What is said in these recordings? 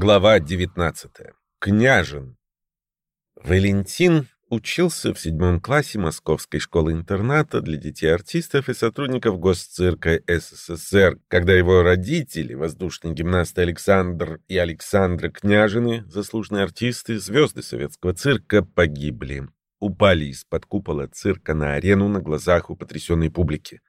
Глава 19. Княжин. Валентин учился в седьмом классе Московской школы-интерната для детей-артистов и сотрудников Госцирка СССР, когда его родители, воздушные гимнасты Александр и Александра Княжины, заслуженные артисты, звезды советского цирка, погибли. Упали из-под купола цирка на арену на глазах у потрясенной публики.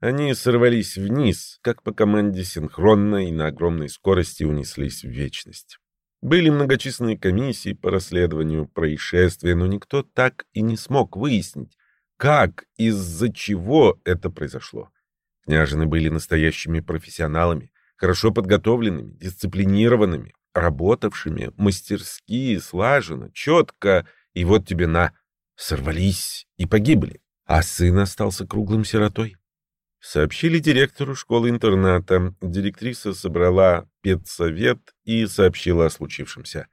Они сорвались вниз, как по команде синхронно и на огромной скорости унеслись в вечность. Были многочисленные комиссии по расследованию происшествия, но никто так и не смог выяснить, как, из-за чего это произошло. Княжины были настоящими профессионалами, хорошо подготовленными, дисциплинированными, работавшими мастерски, слаженно, четко, и вот тебе на, сорвались и погибли, а сын остался круглым сиротой. Сообщили директору школы-интерната. Директриса собрала педсовет и сообщила о случившемся.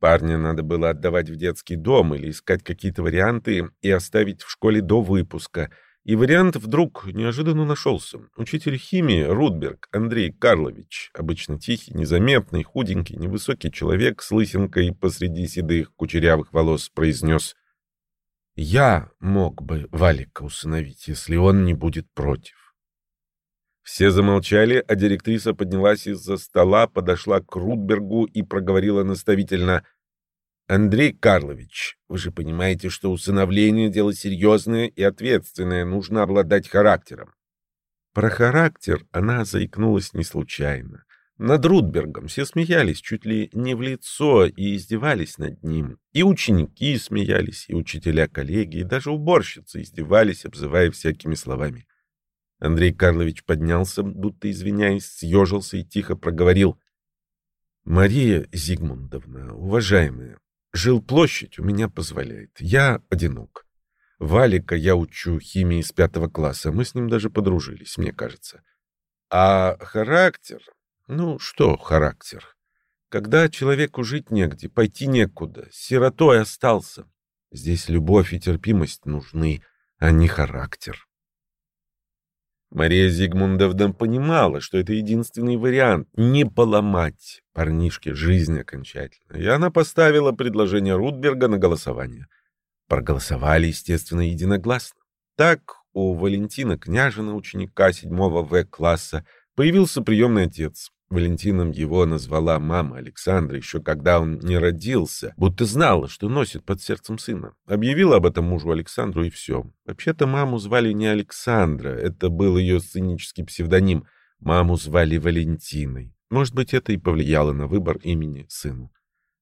Парня надо было отдавать в детский дом или искать какие-то варианты и оставить в школе до выпуска. И вариант вдруг неожиданно нашелся. Учитель химии Рудберг Андрей Карлович, обычно тихий, незаметный, худенький, невысокий человек с лысинкой посреди седых кучерявых волос, произнес «Я мог бы Валика усыновить, если он не будет против». Все замолчали, а директриса поднялась из-за стола, подошла к Рудбергу и проговорила наставительно. «Андрей Карлович, вы же понимаете, что усыновление — дело серьезное и ответственное, нужно обладать характером». Про характер она заикнулась не случайно. Над Рудбергом все смеялись чуть ли не в лицо и издевались над ним. И ученики смеялись, и учителя-коллеги, и даже уборщицы издевались, обзывая всякими словами. Андрей Карлович поднялся, будто извиняясь, съежился и тихо проговорил. «Мария Зигмундовна, уважаемая, жилплощадь у меня позволяет. Я одинок. Валика я учу химии с пятого класса. Мы с ним даже подружились, мне кажется. А характер? Ну, что характер? Когда человеку жить негде, пойти некуда, сиротой остался. Здесь любовь и терпимость нужны, а не характер. Мария Зигмундовна понимала, что это единственный вариант — не поломать парнишке жизнь окончательно, и она поставила предложение Рудберга на голосование. Проголосовали, естественно, единогласно. Так у Валентина Княжина, ученика седьмого В-класса, появился приемный отец. Валентином его назвала мама Александра еще когда он не родился, будто знала, что носит под сердцем сына. Объявила об этом мужу Александру и все. Вообще-то маму звали не Александра, это был ее сценический псевдоним. Маму звали Валентиной. Может быть, это и повлияло на выбор имени сыну.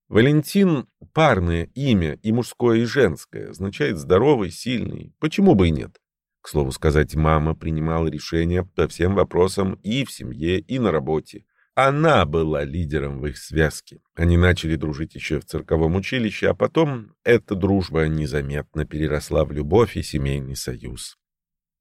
Валентин — парное имя, и мужское, и женское, означает здоровый, сильный. Почему бы и нет? К слову сказать, мама принимала решения по всем вопросам и в семье, и на работе. Она была лидером в их связке. Они начали дружить еще в цирковом училище, а потом эта дружба незаметно переросла в любовь и семейный союз.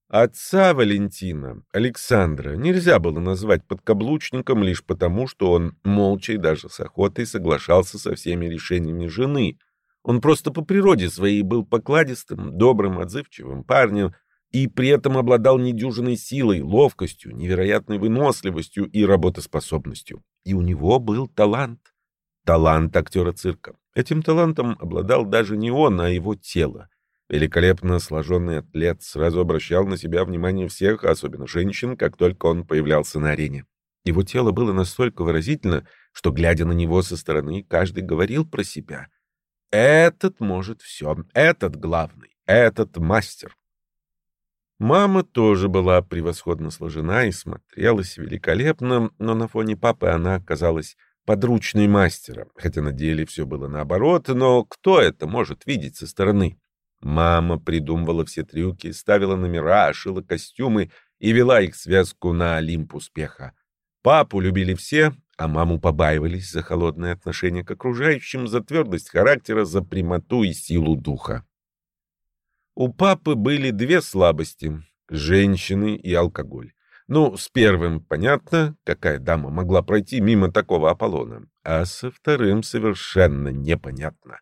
Отца Валентина, Александра, нельзя было назвать подкаблучником лишь потому, что он молча и даже с охотой соглашался со всеми решениями жены. Он просто по природе своей был покладистым, добрым, отзывчивым парнем, и при этом обладал недюжиной силой, ловкостью, невероятной выносливостью и работоспособностью. И у него был талант. Талант актера цирка. Этим талантом обладал даже не он, а его тело. Великолепно сложенный атлет сразу обращал на себя внимание всех, особенно женщин, как только он появлялся на арене. Его тело было настолько выразительно, что, глядя на него со стороны, каждый говорил про себя. «Этот может все, этот главный, этот мастер». Мама тоже была превосходно сложена и смотрелась великолепно, но на фоне папы она оказалась подручной мастера, хотя на деле все было наоборот, но кто это может видеть со стороны? Мама придумывала все трюки, ставила номера, шила костюмы и вела их связку на Олимп успеха. Папу любили все, а маму побаивались за холодное отношение к окружающим, за твердость характера, за прямоту и силу духа. У папы были две слабости — женщины и алкоголь. Ну, с первым понятно, какая дама могла пройти мимо такого Аполлона, а со вторым совершенно непонятно.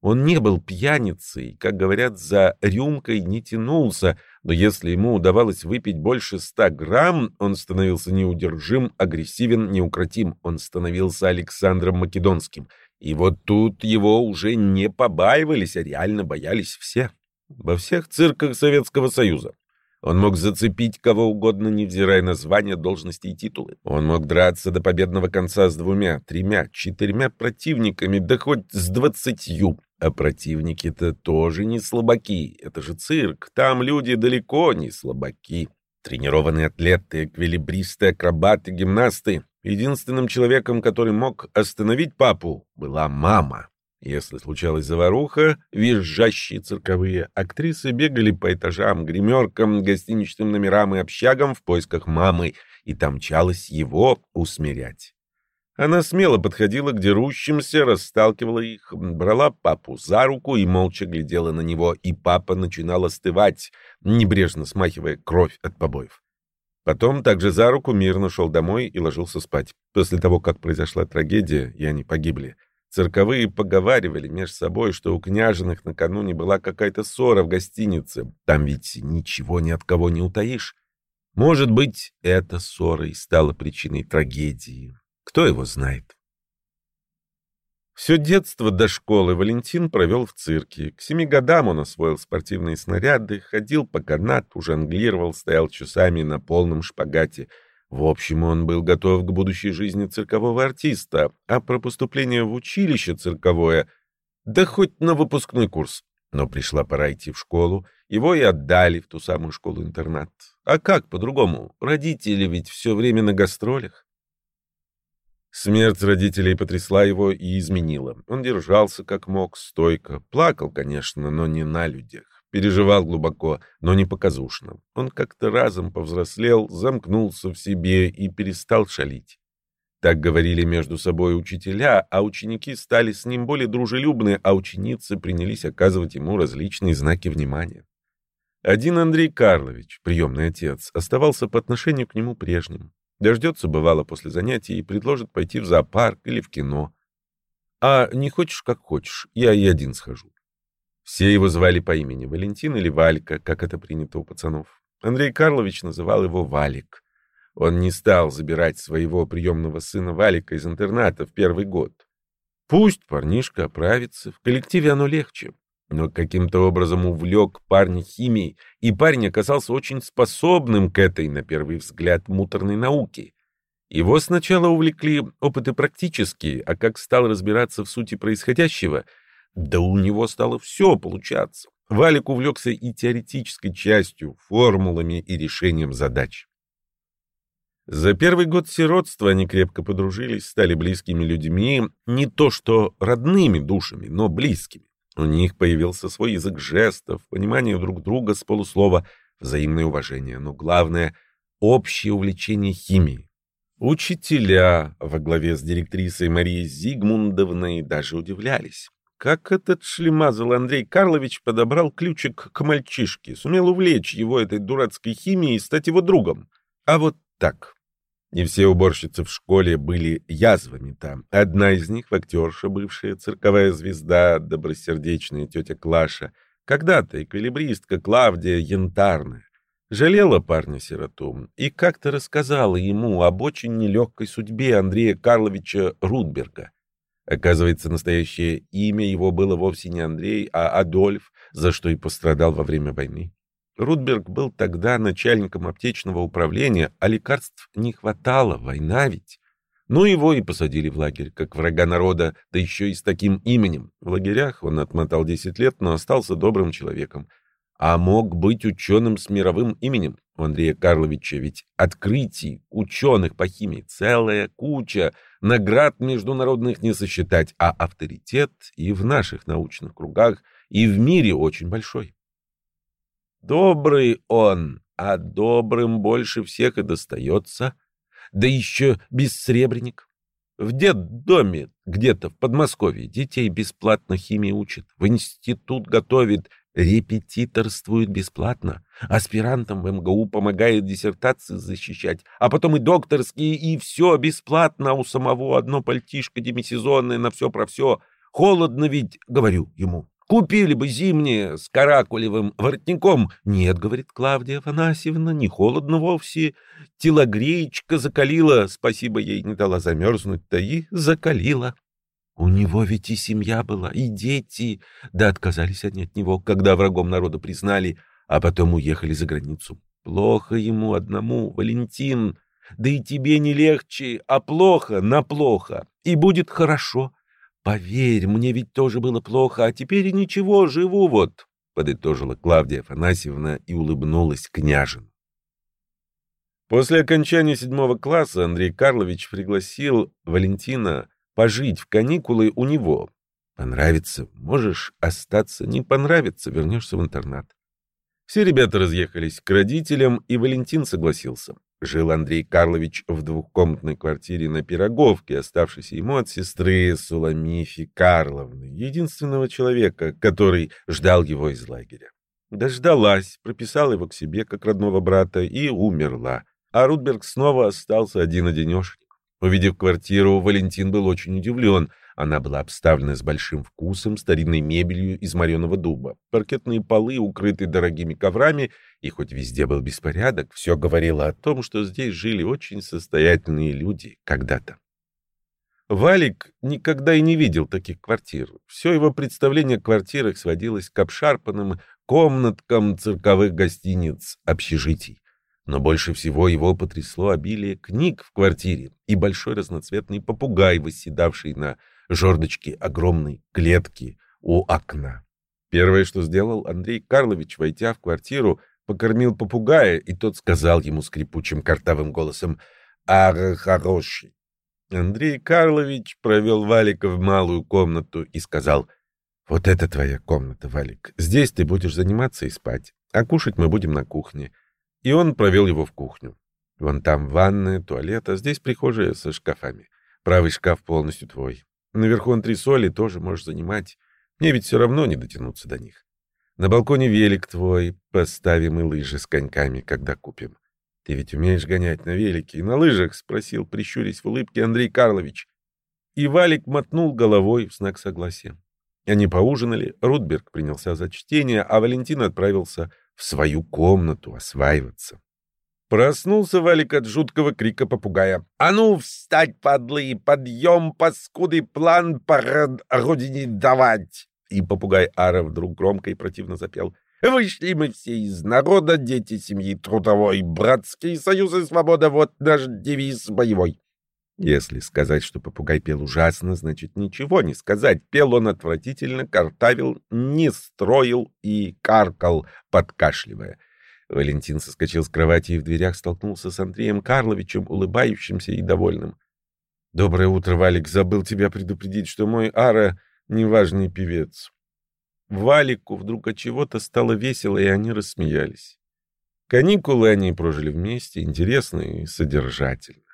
Он не был пьяницей, как говорят, за рюмкой не тянулся, но если ему удавалось выпить больше ста грамм, он становился неудержим, агрессивен, неукротим. Он становился Александром Македонским. И вот тут его уже не побаивались, а реально боялись все. Во всех цирках Советского Союза. Он мог зацепить кого угодно, невзирая на звания, должности и титулы. Он мог драться до победного конца с двумя, тремя, четырьмя противниками, да хоть с двадцатью. А противники-то тоже не слабаки. Это же цирк. Там люди далеко не слабаки. Тренированные атлеты, эквилибристы, акробаты, гимнасты. Единственным человеком, который мог остановить папу, была мама. Если случалась заваруха, визжащие цирковые актрисы бегали по этажам, гримеркам, гостиничным номерам и общагам в поисках мамы, и там мчалась его усмирять. Она смело подходила к дерущимся, расталкивала их, брала папу за руку и молча глядела на него, и папа начинал остывать, небрежно смахивая кровь от побоев. Потом также за руку мирно шел домой и ложился спать. После того, как произошла трагедия, и они погибли, цирковые поговаривали между собой, что у княжиных накануне была какая-то ссора в гостинице. Там ведь ничего ни от кого не утаишь. Может быть, эта ссора и стала причиной трагедии. Кто его знает? Все детство до школы Валентин провел в цирке. К семи годам он освоил спортивные снаряды, ходил по канату, жонглировал, стоял часами на полном шпагате. В общем, он был готов к будущей жизни циркового артиста, а про поступление в училище цирковое, да хоть на выпускной курс. Но пришла пора идти в школу, его и отдали в ту самую школу-интернат. А как по-другому? Родители ведь все время на гастролях. Смерть родителей потрясла его и изменила. Он держался как мог, стойко. Плакал, конечно, но не на людях. Переживал глубоко, но не показушно. Он как-то разом повзрослел, замкнулся в себе и перестал шалить. Так говорили между собой учителя, а ученики стали с ним более дружелюбны, а ученицы принялись оказывать ему различные знаки внимания. Один Андрей Карлович, приемный отец, оставался по отношению к нему прежним. Дождется, бывало, после занятий и предложит пойти в зоопарк или в кино. А не хочешь, как хочешь, я и один схожу. Все его звали по имени Валентин или Валька, как это принято у пацанов. Андрей Карлович называл его Валик. Он не стал забирать своего приемного сына Валика из интерната в первый год. Пусть парнишка оправится, в коллективе оно легче но каким-то образом увлек парня химией, и парень оказался очень способным к этой, на первый взгляд, муторной науке. Его сначала увлекли опыты практические, а как стал разбираться в сути происходящего, да у него стало все получаться. Валик увлекся и теоретической частью, формулами и решением задач. За первый год сиротства они крепко подружились, стали близкими людьми, не то что родными душами, но близкими. У них появился свой язык жестов, понимание друг друга с полуслова, взаимное уважение, но главное — общее увлечение химией. Учителя во главе с директрисой Марией Зигмундовной даже удивлялись. Как этот шлемазл Андрей Карлович подобрал ключик к мальчишке, сумел увлечь его этой дурацкой химией и стать его другом. А вот так. Не все уборщицы в школе были язвами там. Одна из них, актерша, бывшая цирковая звезда, добросердечная тетя Клаша, когда-то эквилибристка Клавдия Янтарная, жалела парня-сироту и как-то рассказала ему об очень нелегкой судьбе Андрея Карловича Рудберга. Оказывается, настоящее имя его было вовсе не Андрей, а Адольф, за что и пострадал во время войны. Рудберг был тогда начальником аптечного управления, а лекарств не хватало, война ведь. Ну, его и посадили в лагерь, как врага народа, да еще и с таким именем. В лагерях он отмотал 10 лет, но остался добрым человеком. А мог быть ученым с мировым именем. У Андрея Карловича ведь открытий ученых по химии целая куча, наград международных не сосчитать, а авторитет и в наших научных кругах, и в мире очень большой. Добрый он, а добрым больше всех и достается. Да еще бессребренник. В детдоме где-то в Подмосковье детей бесплатно химии учат, в институт готовит, репетиторствует бесплатно, аспирантам в МГУ помогает диссертации защищать, а потом и докторские, и все бесплатно, у самого одно пальтишко демисезонное на все про все — Холодно ведь, говорю ему. Купили бы зимнее с каракулевым воротником. Нет, говорит Клавдия Афанасьевна, не холодно вовсе. Телогреечка закалила, спасибо ей не дала замерзнуть-то и закалила. У него ведь и семья была, и дети. Да отказались они от него, когда врагом народа признали, а потом уехали за границу. Плохо ему одному, Валентин. Да и тебе не легче, а плохо на плохо. И будет хорошо. Поверь, мне ведь тоже было плохо, а теперь и ничего, живу вот, — подытожила Клавдия Афанасьевна и улыбнулась княжин. После окончания седьмого класса Андрей Карлович пригласил Валентина пожить в каникулы у него. Понравится — можешь остаться, не понравится — вернешься в интернат. Все ребята разъехались к родителям, и Валентин согласился. Жил Андрей Карлович в двухкомнатной квартире на Пироговке, оставшейся ему от сестры Суламифи Карловны, единственного человека, который ждал его из лагеря. Дождалась, прописала его к себе как родного брата и умерла. А Рудберг снова остался один-одинешенек. Увидев квартиру, Валентин был очень удивлен — она была обставлена с большим вкусом, старинной мебелью из мореного дуба. Паркетные полы укрыты дорогими коврами, и хоть везде был беспорядок, все говорило о том, что здесь жили очень состоятельные люди когда-то. Валик никогда и не видел таких квартир. Все его представление о квартирах сводилось к обшарпанным комнаткам цирковых гостиниц, общежитий. Но больше всего его потрясло обилие книг в квартире и большой разноцветный попугай, восседавший на жердочки огромной клетки у окна. Первое, что сделал Андрей Карлович, войдя в квартиру, покормил попугая, и тот сказал ему скрипучим картавым голосом «Ар хороший». Андрей Карлович провел Валика в малую комнату и сказал «Вот это твоя комната, Валик. Здесь ты будешь заниматься и спать, а кушать мы будем на кухне». И он провел его в кухню. Вон там ванная, туалет, а здесь прихожая со шкафами. Правый шкаф полностью твой. Наверху антресоли тоже можешь занимать. Мне ведь все равно не дотянуться до них. На балконе велик твой, поставим и лыжи с коньками, когда купим. Ты ведь умеешь гонять на велике и на лыжах? — спросил, прищурясь в улыбке Андрей Карлович. И Валик мотнул головой в знак согласия. Они поужинали, Рудберг принялся за чтение, а Валентин отправился в свою комнату осваиваться. Проснулся Валик от жуткого крика попугая. «А ну, встать, подлы! Подъем, паскуды, план по родине давать!» И попугай Ара вдруг громко и противно запел. «Вышли мы все из народа, дети семьи трудовой, братский союз и свобода, вот наш девиз боевой». Если сказать, что попугай пел ужасно, значит ничего не сказать. Пел он отвратительно, картавил, не строил и каркал, подкашливая. Валентин соскочил с кровати и в дверях столкнулся с Андреем Карловичем, улыбающимся и довольным. «Доброе утро, Валик. Забыл тебя предупредить, что мой Ара — неважный певец». Валику вдруг от чего-то стало весело, и они рассмеялись. Каникулы они прожили вместе, интересно и содержательно.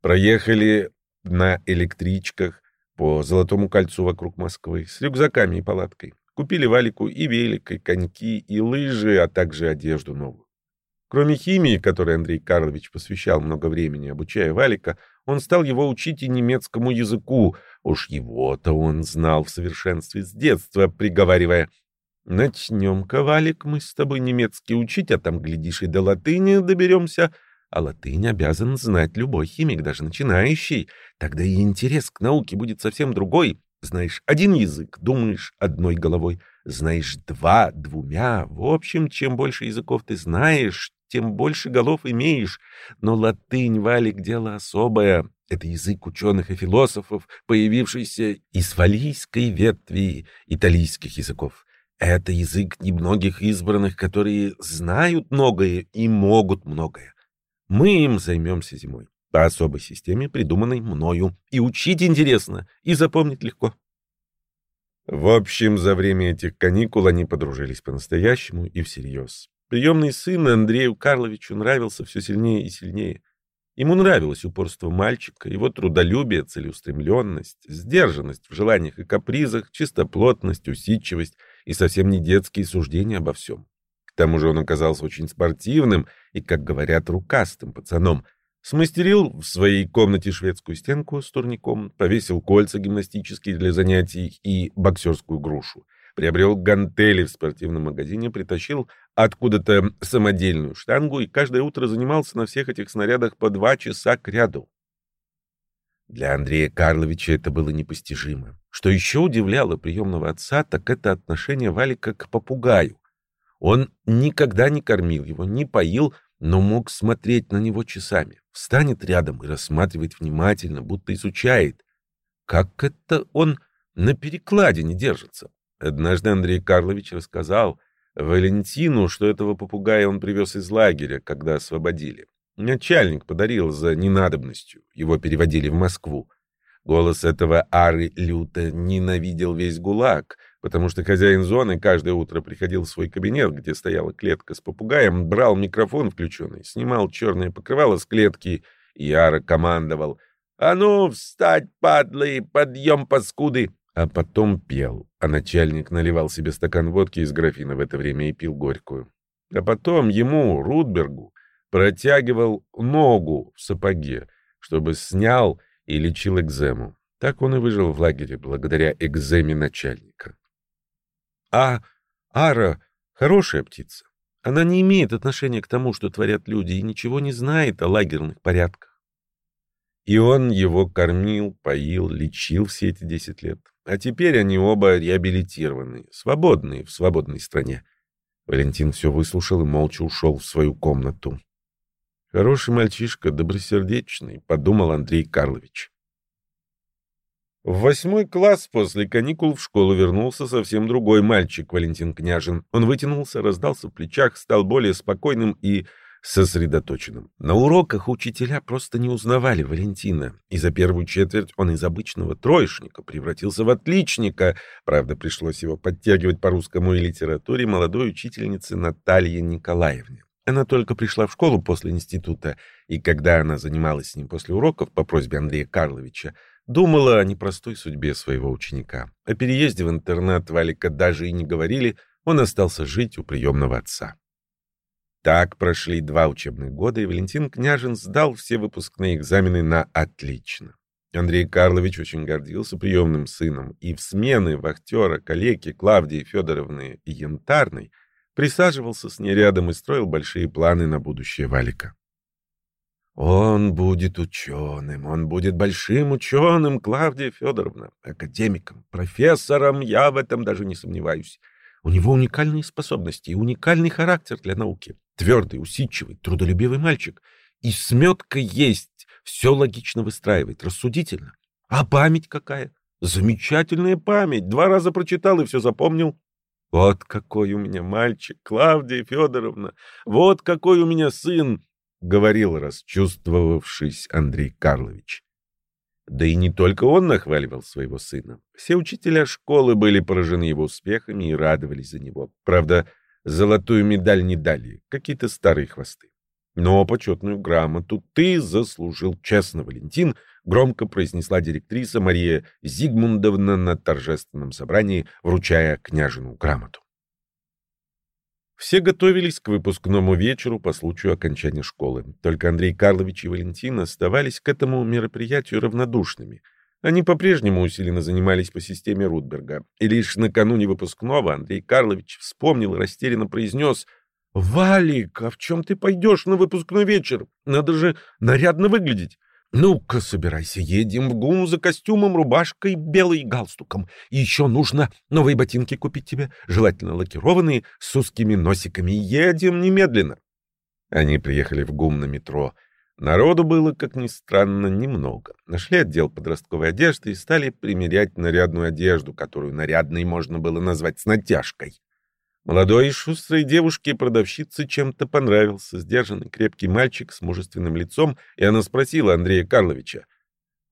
Проехали на электричках по Золотому кольцу вокруг Москвы с рюкзаками и палаткой. Купили Валику и велик, и коньки, и лыжи, а также одежду новую. Кроме химии, которой Андрей Карлович посвящал много времени, обучая Валика, он стал его учить и немецкому языку. Уж его-то он знал в совершенстве с детства, приговаривая «Начнем-ка, Валик, мы с тобой немецкий учить, а там, глядишь, и до латыни доберемся». А латынь обязан знать любой химик, даже начинающий. Тогда и интерес к науке будет совсем другой. Знаешь один язык, думаешь одной головой. Знаешь два — двумя. В общем, чем больше языков ты знаешь, тем больше голов имеешь. Но латынь, Валик, дело особое. Это язык ученых и философов, появившийся из валийской ветви италийских языков. Это язык немногих избранных, которые знают многое и могут многое. Мы им займемся зимой по особой системе, придуманной мною. И учить интересно, и запомнить легко. В общем, за время этих каникул они подружились по-настоящему и всерьез. Приемный сын Андрею Карловичу нравился все сильнее и сильнее. Ему нравилось упорство мальчика, его трудолюбие, целеустремленность, сдержанность в желаниях и капризах, чистоплотность, усидчивость и совсем не детские суждения обо всем. К тому же он оказался очень спортивным и, как говорят, рукастым пацаном — Смастерил в своей комнате шведскую стенку с турником, повесил кольца гимнастические для занятий и боксерскую грушу. Приобрел гантели в спортивном магазине, притащил откуда-то самодельную штангу и каждое утро занимался на всех этих снарядах по два часа к ряду. Для Андрея Карловича это было непостижимо. Что еще удивляло приемного отца, так это отношение Валика к попугаю. Он никогда не кормил его, не поил, но мог смотреть на него часами. Встанет рядом и рассматривать внимательно, будто изучает. Как это он на перекладе не держится? Однажды Андрей Карлович рассказал Валентину, что этого попугая он привез из лагеря, когда освободили. Начальник подарил за ненадобностью. Его переводили в Москву. Голос этого Ары люто ненавидел весь ГУЛАГ, потому что хозяин зоны каждое утро приходил в свой кабинет, где стояла клетка с попугаем, брал микрофон включенный, снимал черное покрывало с клетки, и Ара командовал «А ну, встать, падлы, подъем, паскуды!» а потом пел, а начальник наливал себе стакан водки из графина в это время и пил горькую. А потом ему, Рудбергу, протягивал ногу в сапоге, чтобы снял и лечил экзему. Так он и выжил в лагере благодаря экземе начальника. А Ара хорошая птица. Она не имеет отношения к тому, что творят люди, и ничего не знает о лагерных порядках. И он его кормил, поил, лечил все эти десять лет. А теперь они оба реабилитированы, свободные в свободной стране. Валентин все выслушал и молча ушел в свою комнату. «Хороший мальчишка, добросердечный», — подумал Андрей Карлович. В восьмой класс после каникул в школу вернулся совсем другой мальчик, Валентин Княжин. Он вытянулся, раздался в плечах, стал более спокойным и сосредоточенным. На уроках учителя просто не узнавали Валентина, и за первую четверть он из обычного троечника превратился в отличника. Правда, пришлось его подтягивать по русскому и литературе молодой учительнице Наталье Николаевне. Она только пришла в школу после института, и когда она занималась с ним после уроков по просьбе Андрея Карловича, думала о непростой судьбе своего ученика. О переезде в интернат Валика даже и не говорили, он остался жить у приемного отца. Так прошли два учебных года, и Валентин Княжин сдал все выпускные экзамены на отлично. Андрей Карлович очень гордился приемным сыном, и в смены вахтера, коллеги Клавдии Федоровны и Янтарной присаживался с ней рядом и строил большие планы на будущее Валика. «Он будет ученым, он будет большим ученым, Клавдия Федоровна, академиком, профессором, я в этом даже не сомневаюсь. У него уникальные способности и уникальный характер для науки. Твердый, усидчивый, трудолюбивый мальчик. И сметка есть, все логично выстраивает, рассудительно. А память какая? Замечательная память. Два раза прочитал и все запомнил. Вот какой у меня мальчик, Клавдия Федоровна. Вот какой у меня сын, — говорил, расчувствовавшись Андрей Карлович. Да и не только он нахваливал своего сына. Все учителя школы были поражены его успехами и радовались за него. Правда, золотую медаль не дали, какие-то старые хвосты. Но почетную грамоту ты заслужил честно, Валентин, громко произнесла директриса Мария Зигмундовна на торжественном собрании, вручая княжину грамоту. Все готовились к выпускному вечеру по случаю окончания школы. Только Андрей Карлович и Валентин оставались к этому мероприятию равнодушными. Они по-прежнему усиленно занимались по системе Рудберга. И лишь накануне выпускного Андрей Карлович вспомнил и растерянно произнес «Валик, а в чем ты пойдешь на выпускной вечер? Надо же нарядно выглядеть». «Ну-ка, собирайся, едем в ГУМ за костюмом, рубашкой, белой галстуком. И еще нужно новые ботинки купить тебе, желательно лакированные, с узкими носиками. Едем немедленно». Они приехали в ГУМ на метро. Народу было, как ни странно, немного. Нашли отдел подростковой одежды и стали примерять нарядную одежду, которую нарядной можно было назвать с натяжкой. Молодой и шустрой девушке-продавщице чем-то понравился сдержанный крепкий мальчик с мужественным лицом, и она спросила Андрея Карловича,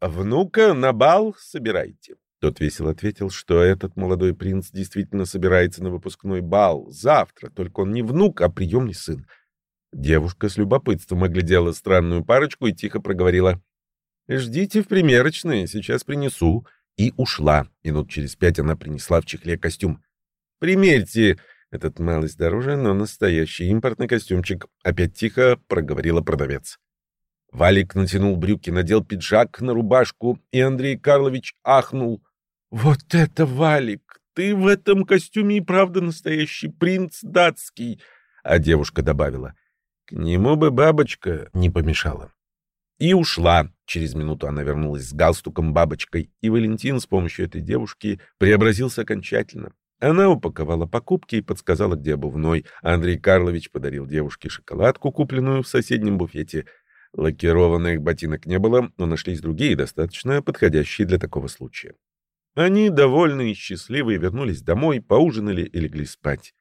«Внука на бал собираете?» Тот весело ответил, что этот молодой принц действительно собирается на выпускной бал завтра, только он не внук, а приемный сын. Девушка с любопытством оглядела странную парочку и тихо проговорила, «Ждите в примерочной, сейчас принесу». И ушла. Минут через пять она принесла в чехле костюм. «Примерьте, этот малость дороже, но настоящий импортный костюмчик. Опять тихо проговорила продавец. Валик натянул брюки, надел пиджак на рубашку, и Андрей Карлович ахнул. «Вот это Валик! Ты в этом костюме и правда настоящий принц датский!» А девушка добавила. «К нему бы бабочка не помешала». И ушла. Через минуту она вернулась с галстуком бабочкой, и Валентин с помощью этой девушки преобразился окончательно. Она упаковала покупки и подсказала, где обувной. Андрей Карлович подарил девушке шоколадку, купленную в соседнем буфете. Лакированных ботинок не было, но нашлись другие, достаточно подходящие для такого случая. Они, довольные и счастливые, вернулись домой, поужинали и легли спать.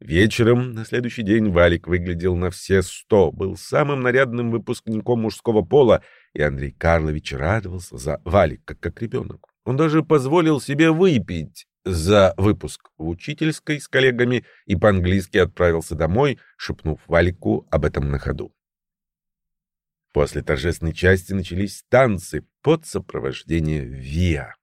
Вечером на следующий день Валик выглядел на все сто, был самым нарядным выпускником мужского пола, и Андрей Карлович радовался за Валика, как ребенок. Он даже позволил себе выпить за выпуск в учительской с коллегами и по-английски отправился домой, шепнув Валику об этом на ходу. После торжественной части начались танцы под сопровождение ВИА.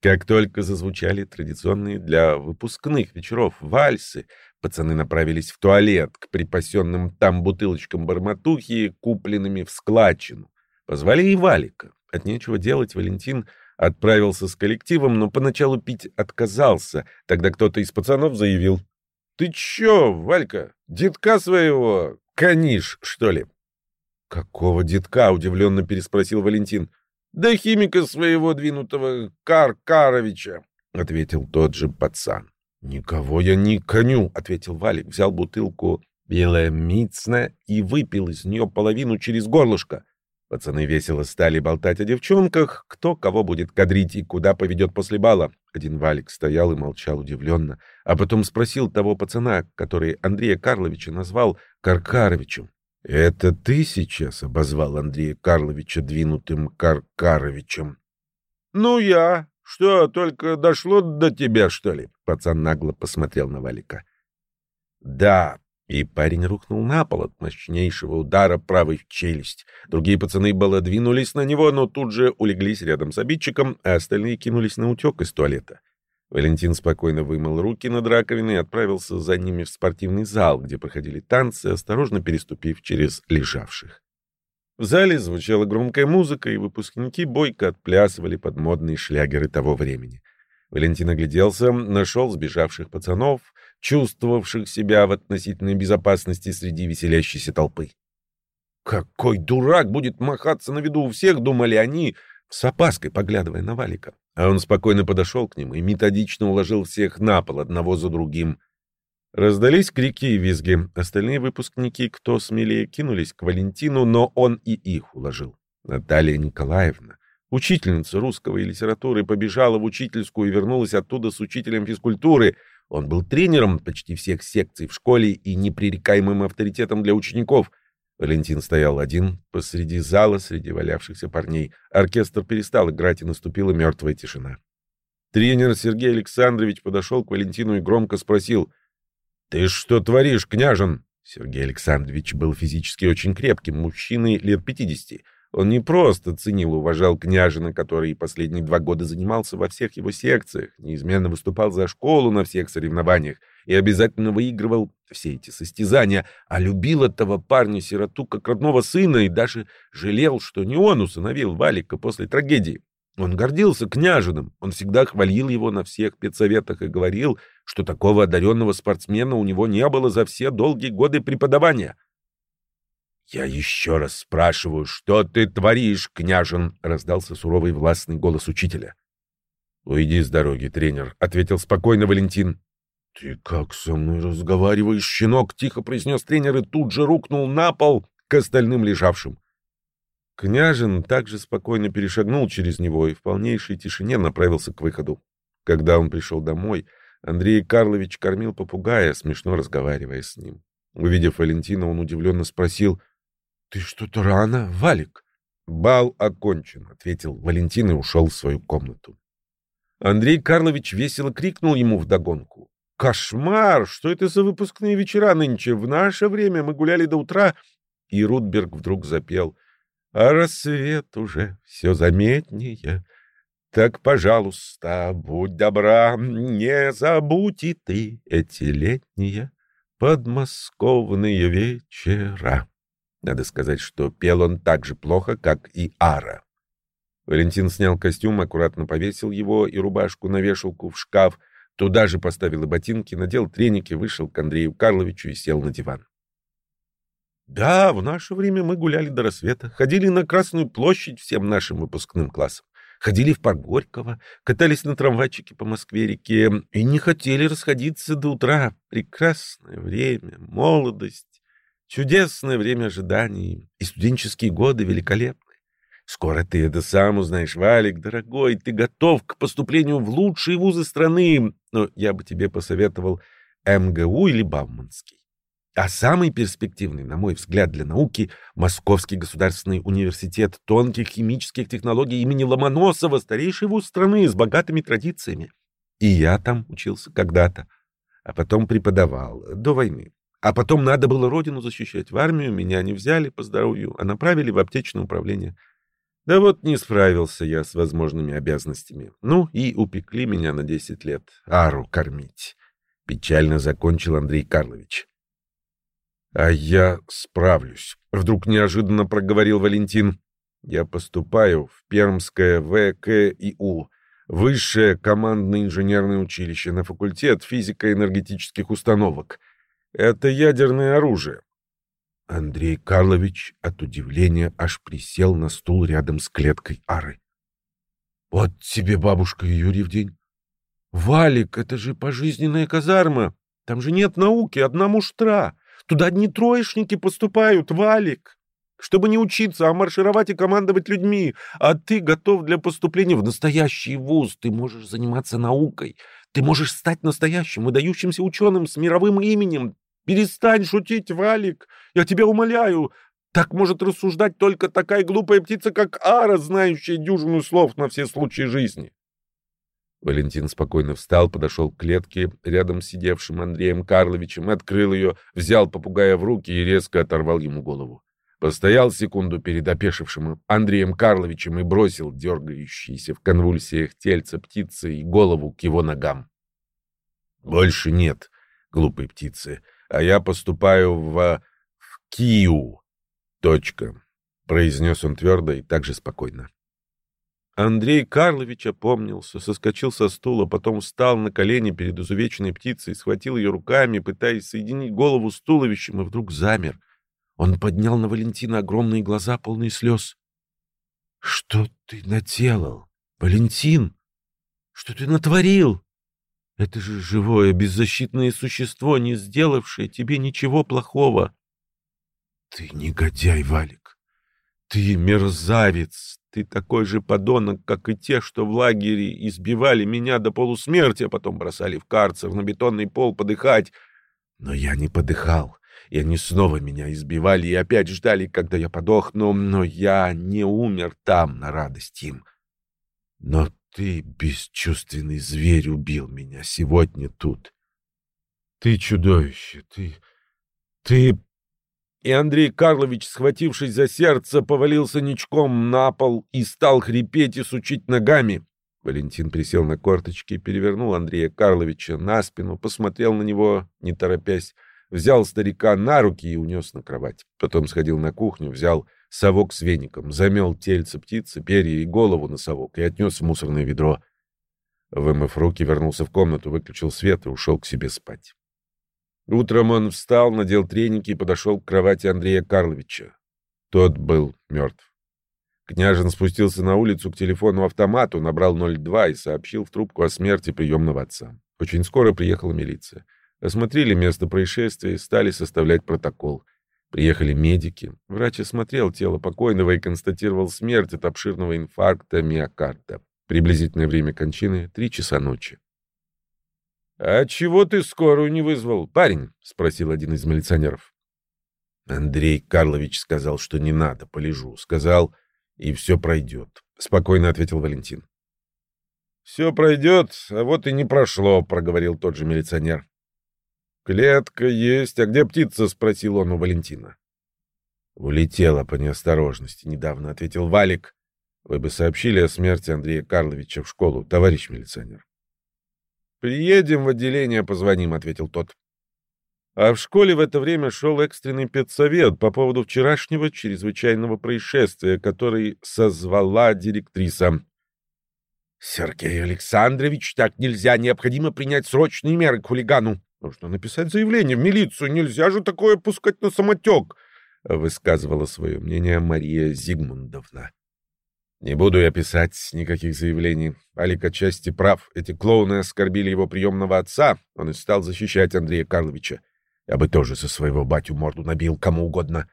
Как только зазвучали традиционные для выпускных вечеров вальсы, пацаны направились в туалет к припасенным там бутылочкам барматухи, купленными в складчину. Позвали и Валика. От нечего делать Валентин отправился с коллективом, но поначалу пить отказался. Тогда кто-то из пацанов заявил. — Ты чё, Валька, детка своего конишь, что ли? — Какого детка? — удивленно переспросил Валентин. — Да химика своего двинутого Каркаровича, — ответил тот же пацан. — Никого я не коню, — ответил Валик, взял бутылку белая мицна и выпил из нее половину через горлышко. Пацаны весело стали болтать о девчонках, кто кого будет кадрить и куда поведет после бала. Один Валик стоял и молчал удивленно, а потом спросил того пацана, который Андрея Карловича назвал Каркаровичем. — Это ты сейчас обозвал Андрея Карловича двинутым Каркаровичем? — Ну, я. Что, только дошло до тебя, что ли? Пацан нагло посмотрел на Валика. — Да, и парень рухнул на пол от мощнейшего удара правой в челюсть. Другие пацаны было двинулись на него, но тут же улеглись рядом с обидчиком, а остальные кинулись на утек из туалета. Валентин спокойно вымыл руки над раковиной и отправился за ними в спортивный зал, где проходили танцы, осторожно переступив через лежавших. В зале звучала громкая музыка, и выпускники бойко отплясывали под модные шлягеры того времени. Валентин огляделся, нашел сбежавших пацанов, чувствовавших себя в относительной безопасности среди веселящейся толпы. «Какой дурак будет махаться на виду у всех!» — думали они, с опаской поглядывая на Валика. А он спокойно подошел к ним и методично уложил всех на пол одного за другим. Раздались крики и визги. Остальные выпускники, кто смелее, кинулись к Валентину, но он и их уложил. Наталья Николаевна, учительница русского и литературы, побежала в учительскую и вернулась оттуда с учителем физкультуры — он был тренером почти всех секций в школе и непререкаемым авторитетом для учеников. Валентин стоял один посреди зала среди валявшихся парней. Оркестр перестал играть, и наступила мертвая тишина. Тренер Сергей Александрович подошел к Валентину и громко спросил. «Ты что творишь, княжен?» Сергей Александрович был физически очень крепким, мужчиной лет пятидесяти. Он не просто ценил и уважал княжина, который последние два года занимался во всех его секциях, неизменно выступал за школу на всех соревнованиях и обязательно выигрывал все эти состязания, а любил этого парня-сироту как родного сына и даже жалел, что не он усыновил Валика после трагедии. Он гордился княжином, он всегда хвалил его на всех педсоветах и говорил, что такого одаренного спортсмена у него не было за все долгие годы преподавания. «Я еще раз спрашиваю, что ты творишь, княжен?» — раздался суровый властный голос учителя. «Уйди с дороги, тренер», — ответил спокойно Валентин. «Ты как со мной разговариваешь, щенок?» — тихо произнес тренер и тут же рухнул на пол к остальным лежавшим. Княжин также спокойно перешагнул через него и в полнейшей тишине направился к выходу. Когда он пришел домой, Андрей Карлович кормил попугая, смешно разговаривая с ним. Увидев Валентина, он удивленно спросил — «Ты что-то рано, Валик?» «Бал окончен», — ответил Валентин и ушел в свою комнату. Андрей Карлович весело крикнул ему вдогонку. «Кошмар! Что это за выпускные вечера нынче? В наше время мы гуляли до утра...» И Рудберг вдруг запел. «А рассвет уже все заметнее. Так, пожалуйста, будь добра, не забудь и ты эти летние подмосковные вечера». Надо сказать, что пел он так же плохо, как и Ара. Валентин снял костюм, аккуратно повесил его и рубашку на вешалку в шкаф, туда же поставил и ботинки, надел треники, вышел к Андрею Карловичу и сел на диван. Да, в наше время мы гуляли до рассвета, ходили на Красную площадь всем нашим выпускным классом, ходили в парк Горького, катались на трамвайчике по Москве-реке и не хотели расходиться до утра. Прекрасное время, молодость, чудесное время ожиданий и студенческие годы великолепны. Скоро ты это сам узнаешь, Валик, дорогой, ты готов к поступлению в лучшие вузы страны, но я бы тебе посоветовал МГУ или Бауманский. А самый перспективный, на мой взгляд, для науки — Московский государственный университет тонких химических технологий имени Ломоносова, старейший вуз страны с богатыми традициями. И я там учился когда-то, а потом преподавал, до войны. А потом надо было родину защищать. В армию меня не взяли по здоровью, а направили в аптечное управление. Да вот не справился я с возможными обязанностями. Ну и упекли меня на 10 лет ару кормить. Печально закончил Андрей Карлович. А я справлюсь, вдруг неожиданно проговорил Валентин. Я поступаю в Пермское ВКИУ, высшее командное инженерное училище на факультет физико-энергетических установок. Это ядерное оружие. Андрей Карлович от удивления аж присел на стул рядом с клеткой Ары. Вот тебе бабушка Юрий в день. Валик, это же пожизненная казарма. Там же нет науки, одна муштра. Туда одни троечники поступают, Валик. Чтобы не учиться, а маршировать и командовать людьми. А ты готов для поступления в настоящий вуз. Ты можешь заниматься наукой. Ты можешь стать настоящим, выдающимся ученым с мировым именем. Перестань шутить, Валик. Я тебя умоляю. Так может рассуждать только такая глупая птица, как Ара, знающая дюжину слов на все случаи жизни. Валентин спокойно встал, подошел к клетке рядом с сидевшим Андреем Карловичем, открыл ее, взял попугая в руки и резко оторвал ему голову. Постоял секунду перед опешившим Андреем Карловичем и бросил дергающиеся в конвульсиях тельца птицы и голову к его ногам. «Больше нет, глупой птицы, а я поступаю в... в Киу. Точка», — произнес он твердо и также спокойно. Андрей Карлович опомнился, соскочил со стула, потом встал на колени перед изувеченной птицей, схватил ее руками, пытаясь соединить голову с туловищем, и вдруг замер. Он поднял на Валентина огромные глаза, полные слез. — Что ты наделал, Валентин? Что ты натворил? Это же живое, беззащитное существо, не сделавшее тебе ничего плохого. — Ты негодяй, Валик. Ты мерзавец, ты такой же подонок, как и те, что в лагере избивали меня до полусмерти, а потом бросали в карцер на бетонный пол подыхать. Но я не подыхал, и они снова меня избивали и опять ждали, когда я подохну, но я не умер там на радость им. Но ты, бесчувственный зверь, убил меня сегодня тут. Ты чудовище, ты... ты и Андрей Карлович, схватившись за сердце, повалился ничком на пол и стал хрипеть и сучить ногами. Валентин присел на корточки, перевернул Андрея Карловича на спину, посмотрел на него, не торопясь, взял старика на руки и унес на кровать. Потом сходил на кухню, взял совок с веником, замел тельце птицы, перья и голову на совок и отнес в мусорное ведро. Вымыв руки, вернулся в комнату, выключил свет и ушел к себе спать. Утром он встал, надел треники и подошел к кровати Андрея Карловича. Тот был мертв. Княжин спустился на улицу к телефону-автомату, набрал 02 и сообщил в трубку о смерти приемного отца. Очень скоро приехала милиция. Осмотрели место происшествия и стали составлять протокол. Приехали медики. Врач осмотрел тело покойного и констатировал смерть от обширного инфаркта миокарда. Приблизительное время кончины — три часа ночи. «А чего ты скорую не вызвал, парень?» — спросил один из милиционеров. Андрей Карлович сказал, что не надо, полежу. Сказал, и все пройдет. Спокойно ответил Валентин. «Все пройдет, а вот и не прошло», — проговорил тот же милиционер. «Клетка есть. А где птица?» — спросил он у Валентина. «Улетела по неосторожности», — недавно ответил Валик. «Вы бы сообщили о смерти Андрея Карловича в школу, товарищ милиционер». «Приедем в отделение, позвоним», — ответил тот. А в школе в это время шел экстренный педсовет по поводу вчерашнего чрезвычайного происшествия, который созвала директриса. «Сергей Александрович, так нельзя, необходимо принять срочные меры к хулигану. Нужно написать заявление в милицию, нельзя же такое пускать на самотек», — высказывала свое мнение Мария Зигмундовна. «Не буду я писать никаких заявлений. Алик отчасти прав. Эти клоуны оскорбили его приемного отца. Он и стал защищать Андрея Карловича. Я бы тоже со своего батю морду набил кому угодно.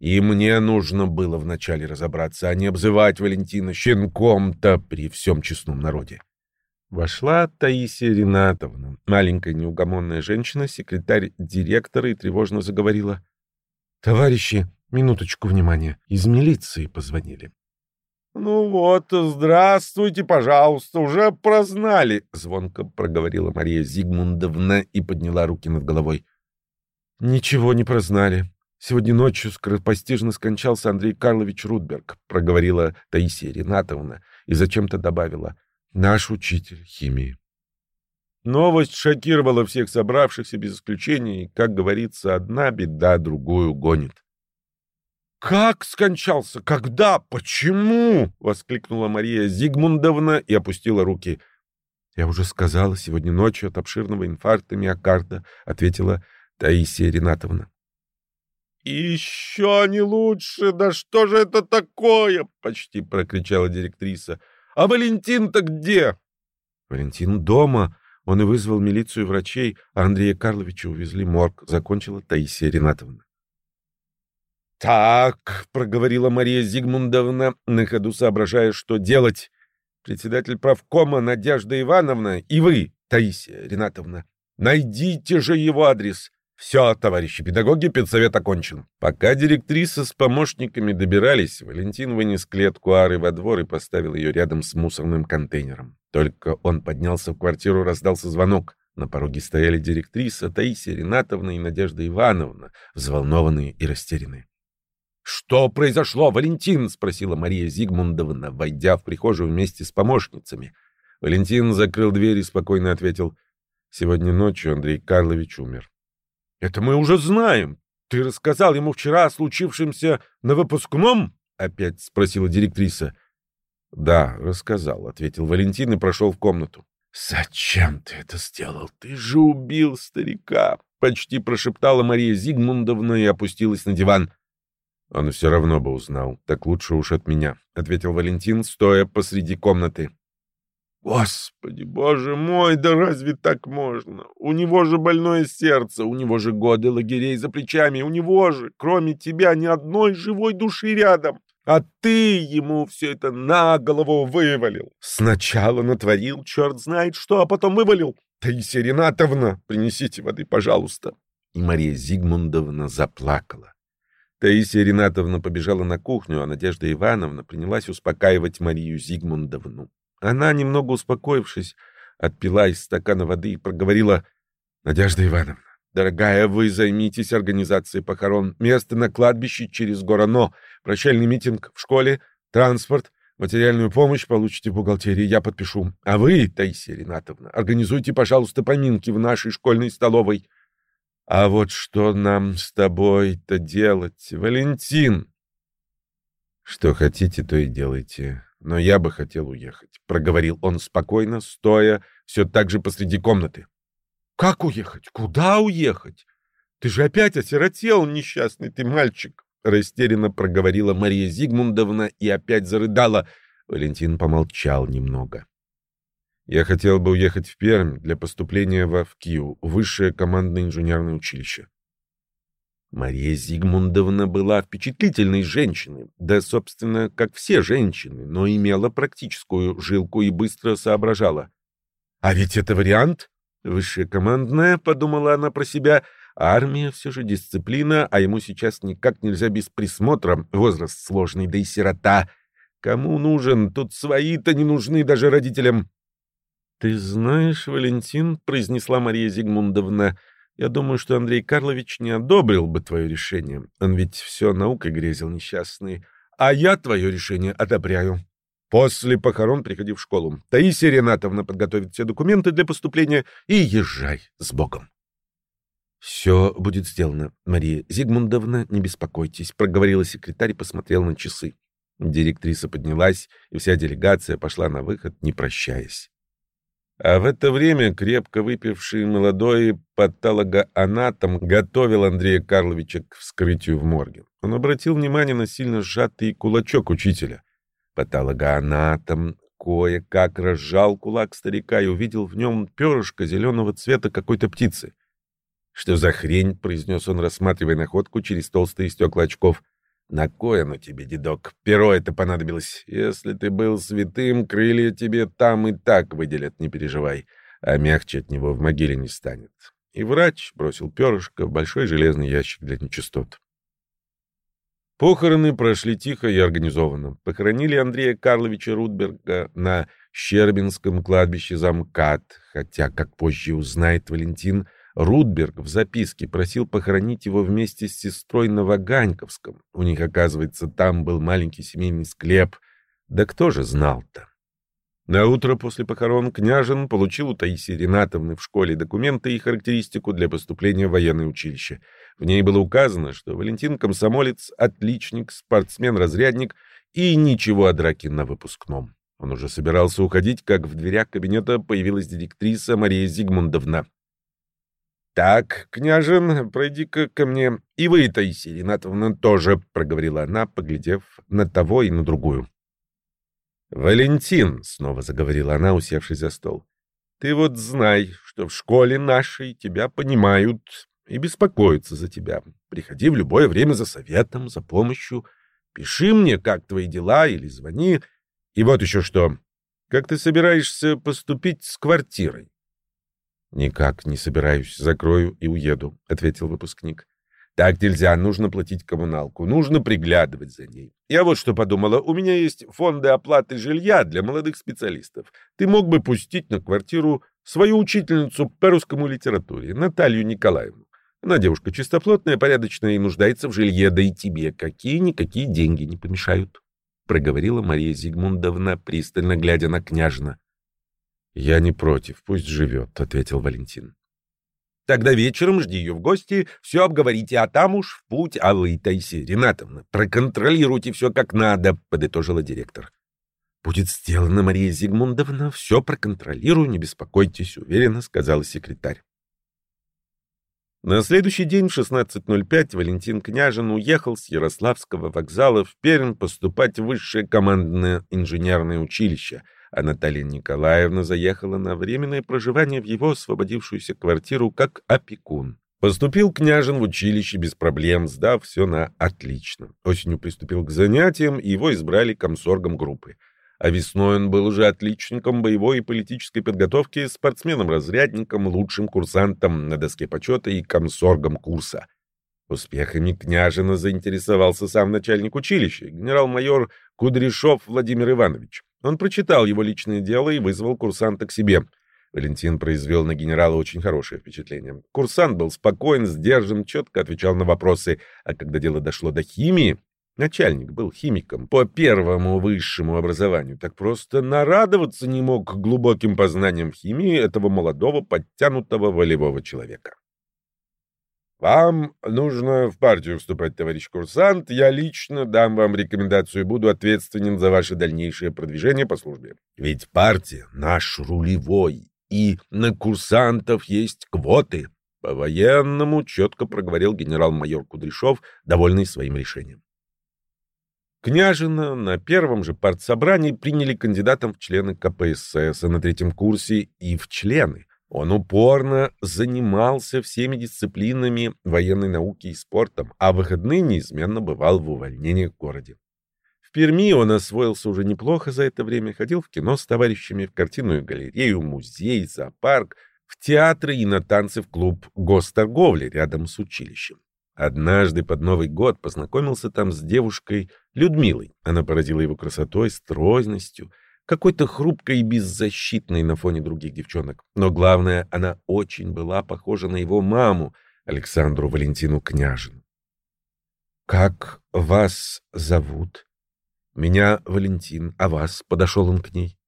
И мне нужно было вначале разобраться, а не обзывать Валентина щенком-то при всем честном народе. Вошла Таисия Ринатовна, маленькая неугомонная женщина, секретарь директора, и тревожно заговорила. «Товарищи, минуточку внимания. Из милиции позвонили». «Ну вот, здравствуйте, пожалуйста, уже прознали», — звонко проговорила Мария Зигмундовна и подняла руки над головой. «Ничего не прознали. Сегодня ночью скоропостижно скончался Андрей Карлович Рудберг, проговорила Таисия Ринатовна и зачем-то добавила «наш учитель химии». Новость шокировала всех собравшихся без исключения, и, как говорится, одна беда другую гонит. «Как скончался? Когда? Почему?» — воскликнула Мария Зигмундовна и опустила руки. «Я уже сказала, сегодня ночью от обширного инфаркта миокарда», — ответила Таисия Ринатовна. «Еще не лучше! Да что же это такое?» — почти прокричала директриса. «А Валентин-то где?» «Валентин дома. Он и вызвал милицию и врачей, а Андрея Карловича увезли морг», — закончила Таисия Ринатовна. «Так», — проговорила Мария Зигмундовна, на ходу соображая, что делать. «Председатель правкома Надежда Ивановна и вы, Таисия Ринатовна, найдите же его адрес. Все, товарищи педагоги, педсовет окончен. Пока директриса с помощниками добирались, Валентин вынес клетку Ары во двор и поставил ее рядом с мусорным контейнером. Только он поднялся в квартиру, раздался звонок. На пороге стояли директриса Таисия Ринатовна и Надежда Ивановна, взволнованные и растерянные. «Что произошло, Валентин?» — спросила Мария Зигмундовна, войдя в прихожую вместе с помощницами. Валентин закрыл дверь и спокойно ответил. «Сегодня ночью Андрей Карлович умер. Это мы уже знаем. Ты рассказал ему вчера о случившемся на выпускном? Опять спросила директриса. Да, рассказал, ответил Валентин и прошел в комнату. Зачем ты это сделал? Ты же убил старика, почти прошептала Мария Зигмундовна и опустилась на диван. Он все равно бы узнал. Так лучше уж от меня, ответил Валентин, стоя посреди комнаты. Господи, боже мой, да разве так можно? У него же больное сердце, у него же годы лагерей за плечами, у него же, кроме тебя, ни одной живой души рядом. А ты ему все это на голову вывалил. Сначала натворил черт знает что, а потом вывалил. Таисия Ренатовна, принесите воды, пожалуйста. И Мария Зигмундовна заплакала. Таисия Ренатовна побежала на кухню, а Надежда Ивановна принялась успокаивать Марию Зигмундовну. Она, немного успокоившись, отпила из стакана воды и проговорила «Надежда Ивановна, дорогая, вы займитесь организацией похорон. Место на кладбище через Горано, прощальный митинг в школе, транспорт, материальную помощь получите в бухгалтерии, я подпишу. А вы, Таисия Ринатовна, организуйте, пожалуйста, поминки в нашей школьной столовой». «А вот что нам с тобой-то делать, Валентин?» «Что хотите, то и делайте но я бы хотел уехать», — проговорил он спокойно, стоя все так же посреди комнаты. «Как уехать? Куда уехать? Ты же опять осиротел, несчастный ты мальчик!» Растерянно проговорила Мария Зигмундовна и опять зарыдала. Валентин помолчал немного. «Я хотел бы уехать в Пермь для поступления в АВКИУ, высшее командное инженерное училище. Мария Зигмундовна была впечатлительной женщиной, да, собственно, как все женщины, но имела практическую жилку и быстро соображала. «А ведь это вариант. Высшая командная», — подумала она про себя, — «армия все же дисциплина, а ему сейчас никак нельзя без присмотра, возраст сложный, да и сирота. Кому нужен? Тут свои-то не нужны даже родителям». «Ты знаешь, Валентин», — произнесла Мария Зигмундовна, — я думаю, что Андрей Карлович не одобрил бы твое решение. Он ведь все наукой грезил несчастный. А я твое решение одобряю. После похорон приходи в школу. Таисия Ренатовна подготовит все документы для поступления и езжай с Богом. «Все будет сделано, Мария Зигмундовна, не беспокойтесь», — проговорила секретарь и посмотрела на часы. Директриса поднялась, и вся делегация пошла на выход, не прощаясь. А в это время крепко выпивший молодой патологоанатом готовил Андрея Карловича к вскрытию в морге. Он обратил внимание на сильно сжатый кулачок учителя. Патологоанатом кое-как разжал кулак старика и увидел в нем перышко зеленого цвета какой-то птицы. «Что за хрень?» — произнес он, рассматривая находку через толстые стекла очков. «На кое оно тебе, дедок? Перо это понадобилось. Если ты был святым, крылья тебе там и так выделят, не переживай. А мягче от него в могиле не станет». И врач бросил перышко в большой железный ящик для нечистот. Похороны прошли тихо и организованно. Похоронили Андрея Карловича Рудберга на Щербинском кладбище Замкат, хотя, как позже узнает Валентин, Рудберг в записке просил похоронить его вместе с сестрой на Ваганьковском. У них, оказывается, там был маленький семейный склеп. Да кто же знал-то? На утро после похорон княжин получил у Таисии Ринатовны в школе документы и характеристику для поступления в военное училище. В ней было указано, что Валентин комсомолец, отличник, спортсмен-разрядник и ничего о драке на выпускном. Он уже собирался уходить, как в дверях кабинета появилась директриса Мария Зигмундовна. «Так, княжин, пройди-ка ко мне. И вы, Таисия Ринатовна, тоже», — проговорила она, поглядев на того и на другую. «Валентин», — снова заговорила она, усевшись за стол, — «ты вот знай, что в школе нашей тебя понимают и беспокоятся за тебя. Приходи в любое время за советом, за помощью. Пиши мне, как твои дела, или звони. И вот еще что. Как ты собираешься поступить с квартирой? «Никак не собираюсь. Закрою и уеду», — ответил выпускник. «Так нельзя. Нужно платить коммуналку. Нужно приглядывать за ней. Я вот что подумала. У меня есть фонды оплаты жилья для молодых специалистов. Ты мог бы пустить на квартиру свою учительницу по русскому литературе, Наталью Николаевну. Она девушка чистоплотная, порядочная и нуждается в жилье, да и тебе какие-никакие деньги не помешают», — проговорила Мария Зигмундовна, пристально глядя на княжна. «Я не против, пусть живет», — ответил Валентин. «Тогда вечером жди ее в гости, все обговорите, а там уж в путь, а вы, Таисия Ринатовна, проконтролируйте все как надо», — подытожила директор. «Будет сделано, Мария Зигмундовна, все проконтролирую, не беспокойтесь», — уверенно сказала секретарь. На следующий день в 16.05 Валентин Княжин уехал с Ярославского вокзала в Пермь поступать в высшее командное инженерное училище — а Наталья Николаевна заехала на временное проживание в его освободившуюся квартиру как опекун. Поступил княжин в училище без проблем, сдав все на отлично. Осенью приступил к занятиям, и его избрали комсоргом группы. А весной он был уже отличником боевой и политической подготовки, спортсменом-разрядником, лучшим курсантом на доске почета и комсоргом курса. Успехами княжина заинтересовался сам начальник училища, генерал-майор Кудряшов Владимир Иванович. Он прочитал его личное дело и вызвал курсанта к себе. Валентин произвел на генерала очень хорошее впечатление. Курсант был спокоен, сдержан, четко отвечал на вопросы, а когда дело дошло до химии, начальник был химиком по первому высшему образованию, так просто нарадоваться не мог глубоким познаниям химии этого молодого, подтянутого волевого человека. Вам нужно в партию вступать, товарищ курсант. Я лично дам вам рекомендацию и буду ответственен за ваше дальнейшее продвижение по службе. Ведь партия наш рулевой, и на курсантов есть квоты. По-военному четко проговорил генерал-майор Кудряшов, довольный своим решением. Княжина на первом же партсобрании приняли кандидатом в члены КПСС, а на третьем курсе и в члены. Он упорно занимался всеми дисциплинами военной науки и спортом, а выходные неизменно бывал в увольнениях в городе. В Перми он освоился уже неплохо за это время, ходил в кино с товарищами, в картинную галерею, музей, зоопарк, в театры и на танцы в клуб госторговли рядом с училищем. Однажды под Новый год познакомился там с девушкой Людмилой. Она поразила его красотой, стройностью, какой-то хрупкой и беззащитной на фоне других девчонок. Но главное, она очень была похожа на его маму, Александру Валентину Княжину. «Как вас зовут?» «Меня Валентин, а вас?» — подошел он к ней.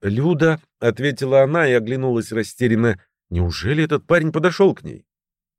«Люда», — ответила она и оглянулась растерянно. «Неужели этот парень подошел к ней?»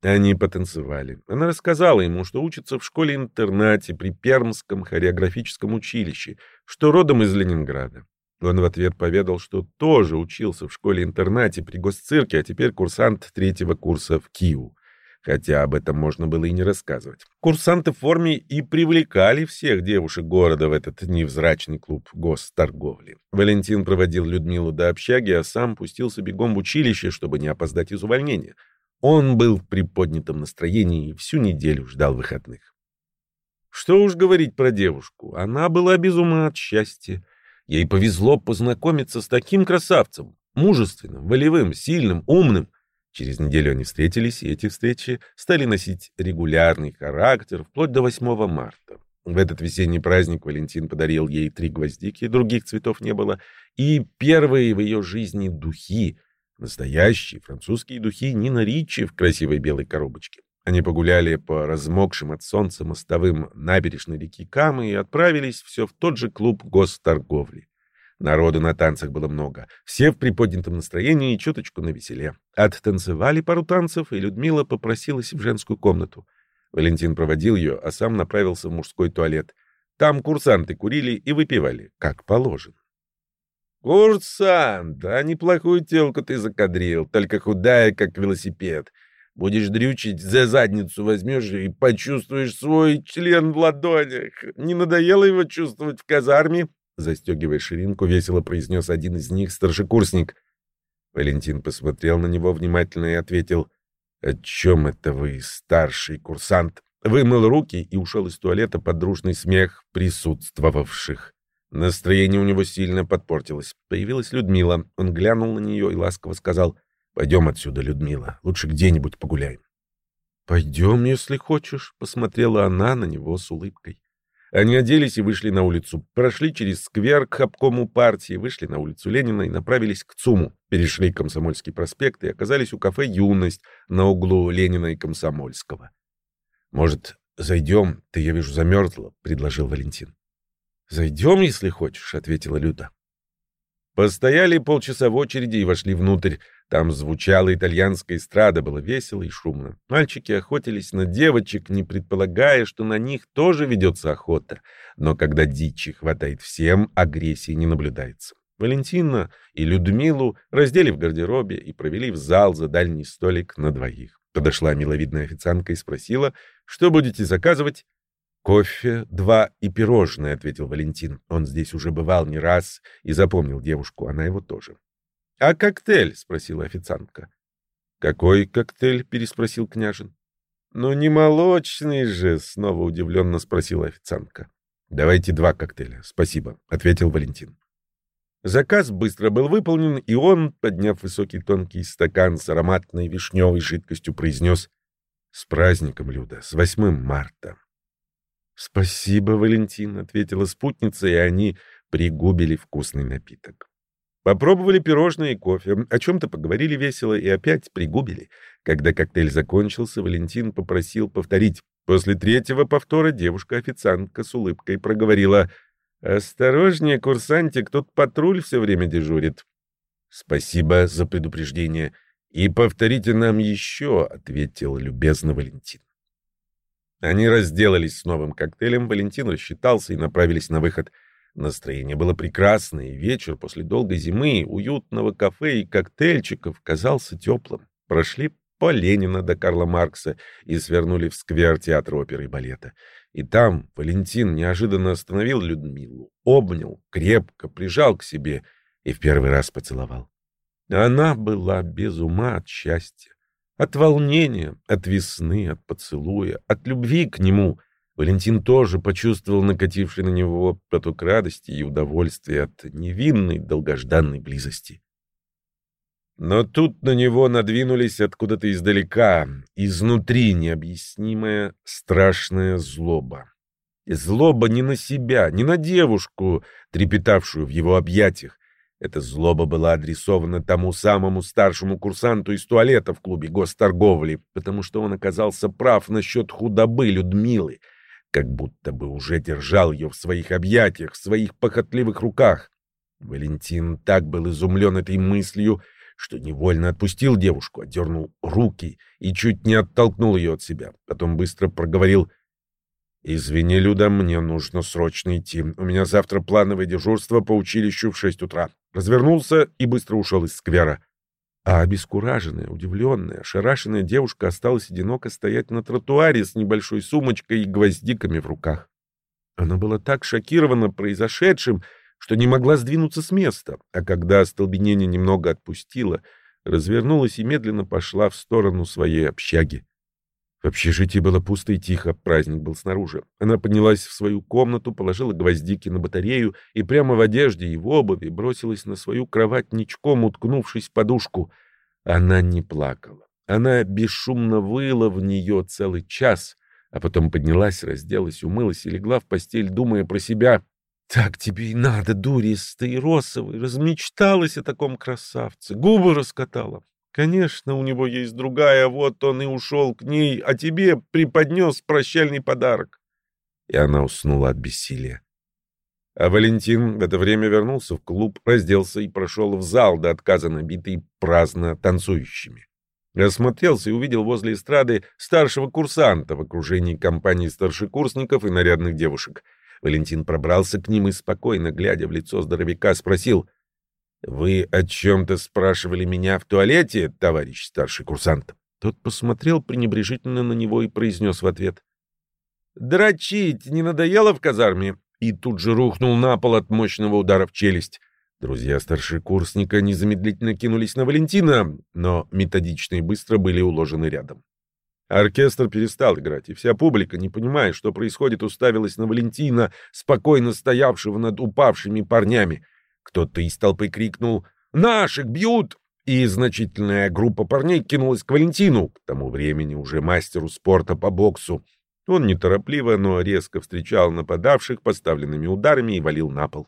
Они потанцевали. Она рассказала ему, что учится в школе-интернате при Пермском хореографическом училище, что родом из Ленинграда. Он в ответ поведал, что тоже учился в школе-интернате при госцирке, а теперь курсант третьего курса в КИУ. Хотя об этом можно было и не рассказывать. Курсанты в форме и привлекали всех девушек города в этот невзрачный клуб госторговли. Валентин проводил Людмилу до общаги, а сам пустился бегом в училище, чтобы не опоздать из увольнения. Он был в приподнятом настроении и всю неделю ждал выходных. Что уж говорить про девушку, она была без ума от счастья. Ей повезло познакомиться с таким красавцем, мужественным, волевым, сильным, умным. Через неделю они встретились, и эти встречи стали носить регулярный характер вплоть до 8 марта. В этот весенний праздник Валентин подарил ей три гвоздики, других цветов не было, и первые в ее жизни духи, настоящие французские духи Нина Ричи в красивой белой коробочке. Они погуляли по размокшим от солнца мостовым набережной реки Камы и отправились все в тот же клуб госторговли. Народу на танцах было много, все в приподнятом настроении и чуточку на веселе. Оттанцевали пару танцев, и Людмила попросилась в женскую комнату. Валентин проводил ее, а сам направился в мужской туалет. Там курсанты курили и выпивали, как положено. «Курсант, а неплохую телку ты закадрил, только худая, как велосипед. Будешь дрючить, за задницу возьмешь и почувствуешь свой член в ладонях. Не надоело его чувствовать в казарме?» Застегивая ширинку, весело произнес один из них, старшекурсник. Валентин посмотрел на него внимательно и ответил, «О чем это вы, старший курсант?» Вымыл руки и ушел из туалета под дружный смех присутствовавших. Настроение у него сильно подпортилось. Появилась Людмила. Он глянул на нее и ласково сказал, Пойдем отсюда, Людмила. Лучше где-нибудь погуляем. Пойдем, если хочешь, посмотрела она на него с улыбкой. Они оделись и вышли на улицу. Прошли через сквер к обкому партии, вышли на улицу Ленина и направились к ЦУМу. Перешли Комсомольский проспект и оказались у кафе «Юность» на углу Ленина и Комсомольского. «Может, зайдем? Ты, я вижу, замерзла», — предложил Валентин. «Зайдем, если хочешь», — ответила Люда. Постояли полчаса в очереди и вошли внутрь. Там звучала итальянская эстрада, было весело и шумно. Мальчики охотились на девочек, не предполагая, что на них тоже ведется охота. Но когда дичи хватает всем, агрессии не наблюдается. Валентина и Людмилу раздели в гардеробе и провели в зал за дальний столик на двоих. Подошла миловидная официантка и спросила, что будете заказывать. «Кофе, два и пирожное», — ответил Валентин. Он здесь уже бывал не раз и запомнил девушку, она его тоже. «А коктейль?» — спросила официантка. «Какой коктейль?» — переспросил княжин. «Ну не молочный же!» — снова удивленно спросила официантка. «Давайте два коктейля, спасибо», — ответил Валентин. Заказ быстро был выполнен, и он, подняв высокий тонкий стакан с ароматной вишневой жидкостью, произнес «С праздником, Люда, с 8 марта». «Спасибо, Валентин», — ответила спутница, и они пригубили вкусный напиток. Попробовали пирожное и кофе, о чем-то поговорили весело и опять пригубили. Когда коктейль закончился, Валентин попросил повторить. После третьего повтора девушка-официантка с улыбкой проговорила «Осторожнее, курсантик, тут патруль все время дежурит». «Спасибо за предупреждение. И повторите нам еще», — ответил любезно Валентин. Они разделались с новым коктейлем, Валентин рассчитался и направились на выход. Настроение было прекрасное, и вечер после долгой зимы, уютного кафе и коктейльчиков казался теплым. Прошли по Ленина до Карла Маркса и свернули в сквер театра оперы и балета. И там Валентин неожиданно остановил Людмилу, обнял, крепко прижал к себе и в первый раз поцеловал. Она была без ума от счастья. От волнения, от весны, от поцелуя, от любви к нему. Валентин тоже почувствовал накативший на него поток радости и удовольствия от невинной долгожданной близости. Но тут на него надвинулись откуда-то издалека, изнутри необъяснимая страшная злоба. злоба не на себя, не на девушку, трепетавшую в его объятиях, эта злоба была адресована тому самому старшему курсанту из туалета в клубе госторговли, потому что он оказался прав насчет худобы Людмилы, как будто бы уже держал ее в своих объятиях, в своих похотливых руках. Валентин так был изумлен этой мыслью, что невольно отпустил девушку, отдернул руки и чуть не оттолкнул ее от себя. Потом быстро проговорил «Извини, Люда, мне нужно срочно идти. У меня завтра плановое дежурство по училищу в шесть утра». Развернулся и быстро ушел из сквера. А обескураженная, удивленная, ошарашенная девушка осталась одиноко стоять на тротуаре с небольшой сумочкой и гвоздиками в руках. Она была так шокирована произошедшим, что не могла сдвинуться с места, а когда остолбенение немного отпустило, развернулась и медленно пошла в сторону своей общаги. В общежитии было пусто и тихо, праздник был снаружи. Она поднялась в свою комнату, положила гвоздики на батарею и прямо в одежде и в обуви бросилась на свою кровать ничком, уткнувшись в подушку. Она не плакала. Она бесшумно выла в нее целый час, а потом поднялась, разделась, умылась и легла в постель, думая про себя. «Так тебе и надо, дуристый и росовый, размечталась о таком красавце, губы раскатала. Конечно, у него есть другая, вот он и ушел к ней, а тебе преподнес прощальный подарок. И она уснула от бессилия. А Валентин в это время вернулся в клуб, разделся и прошел в зал до отказа набитый праздно танцующими. Осмотрелся и увидел возле эстрады старшего курсанта в окружении компании старшекурсников и нарядных девушек. Валентин пробрался к ним и, спокойно глядя в лицо здоровяка, спросил, «Вы о чем-то спрашивали меня в туалете, товарищ старший курсант?» Тот посмотрел пренебрежительно на него и произнес в ответ. «Дрочить не надоело в казарме?» И тут же рухнул на пол от мощного удара в челюсть. Друзья старшекурсника незамедлительно кинулись на Валентина, но методично и быстро были уложены рядом. Оркестр перестал играть, и вся публика, не понимая, что происходит, уставилась на Валентина, спокойно стоявшего над упавшими парнями. Кто-то из толпы крикнул «Наших бьют!» и значительная группа парней кинулась к Валентину, к тому времени уже мастеру спорта по боксу. Он неторопливо, но резко встречал нападавших поставленными ударами и валил на пол.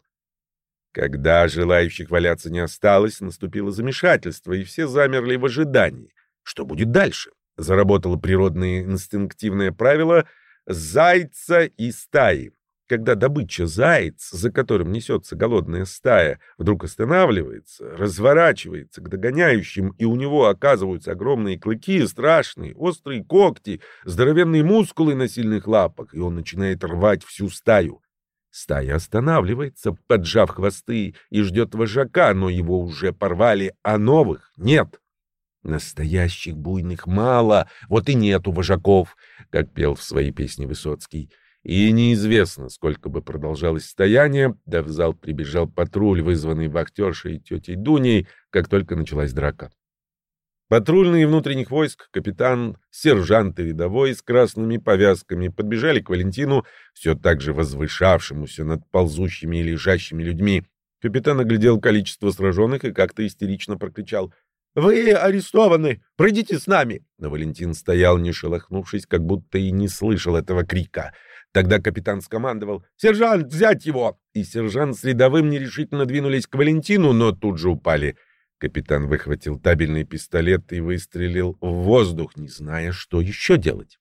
Когда желающих валяться не осталось, наступило замешательство, и все замерли в ожидании. Что будет дальше? Заработало природное инстинктивное правило «зайца и стаи». Когда добыча заяц, за которым несется голодная стая, вдруг останавливается, разворачивается к догоняющим, и у него оказываются огромные клыки, страшные, острые когти, здоровенные мускулы на сильных лапах, и он начинает рвать всю стаю. Стая останавливается, поджав хвосты, и ждет вожака, но его уже порвали, а новых нет. Настоящих буйных мало, вот и нету вожаков, как пел в своей песне Высоцкий. И неизвестно, сколько бы продолжалось стояние, да в зал прибежал патруль, вызванный вахтершей и тетей Дуней, как только началась драка. Патрульные внутренних войск, капитан, сержант и рядовой с красными повязками подбежали к Валентину, все так же возвышавшемуся над ползущими и лежащими людьми. Капитан оглядел количество сраженных и как-то истерично прокричал «Вы арестованы! Пройдите с нами!» Но Валентин стоял, не шелохнувшись, как будто и не слышал этого крика — Тогда капитан скомандовал «Сержант, взять его!» И сержант с рядовым нерешительно двинулись к Валентину, но тут же упали. Капитан выхватил табельный пистолет и выстрелил в воздух, не зная, что еще делать.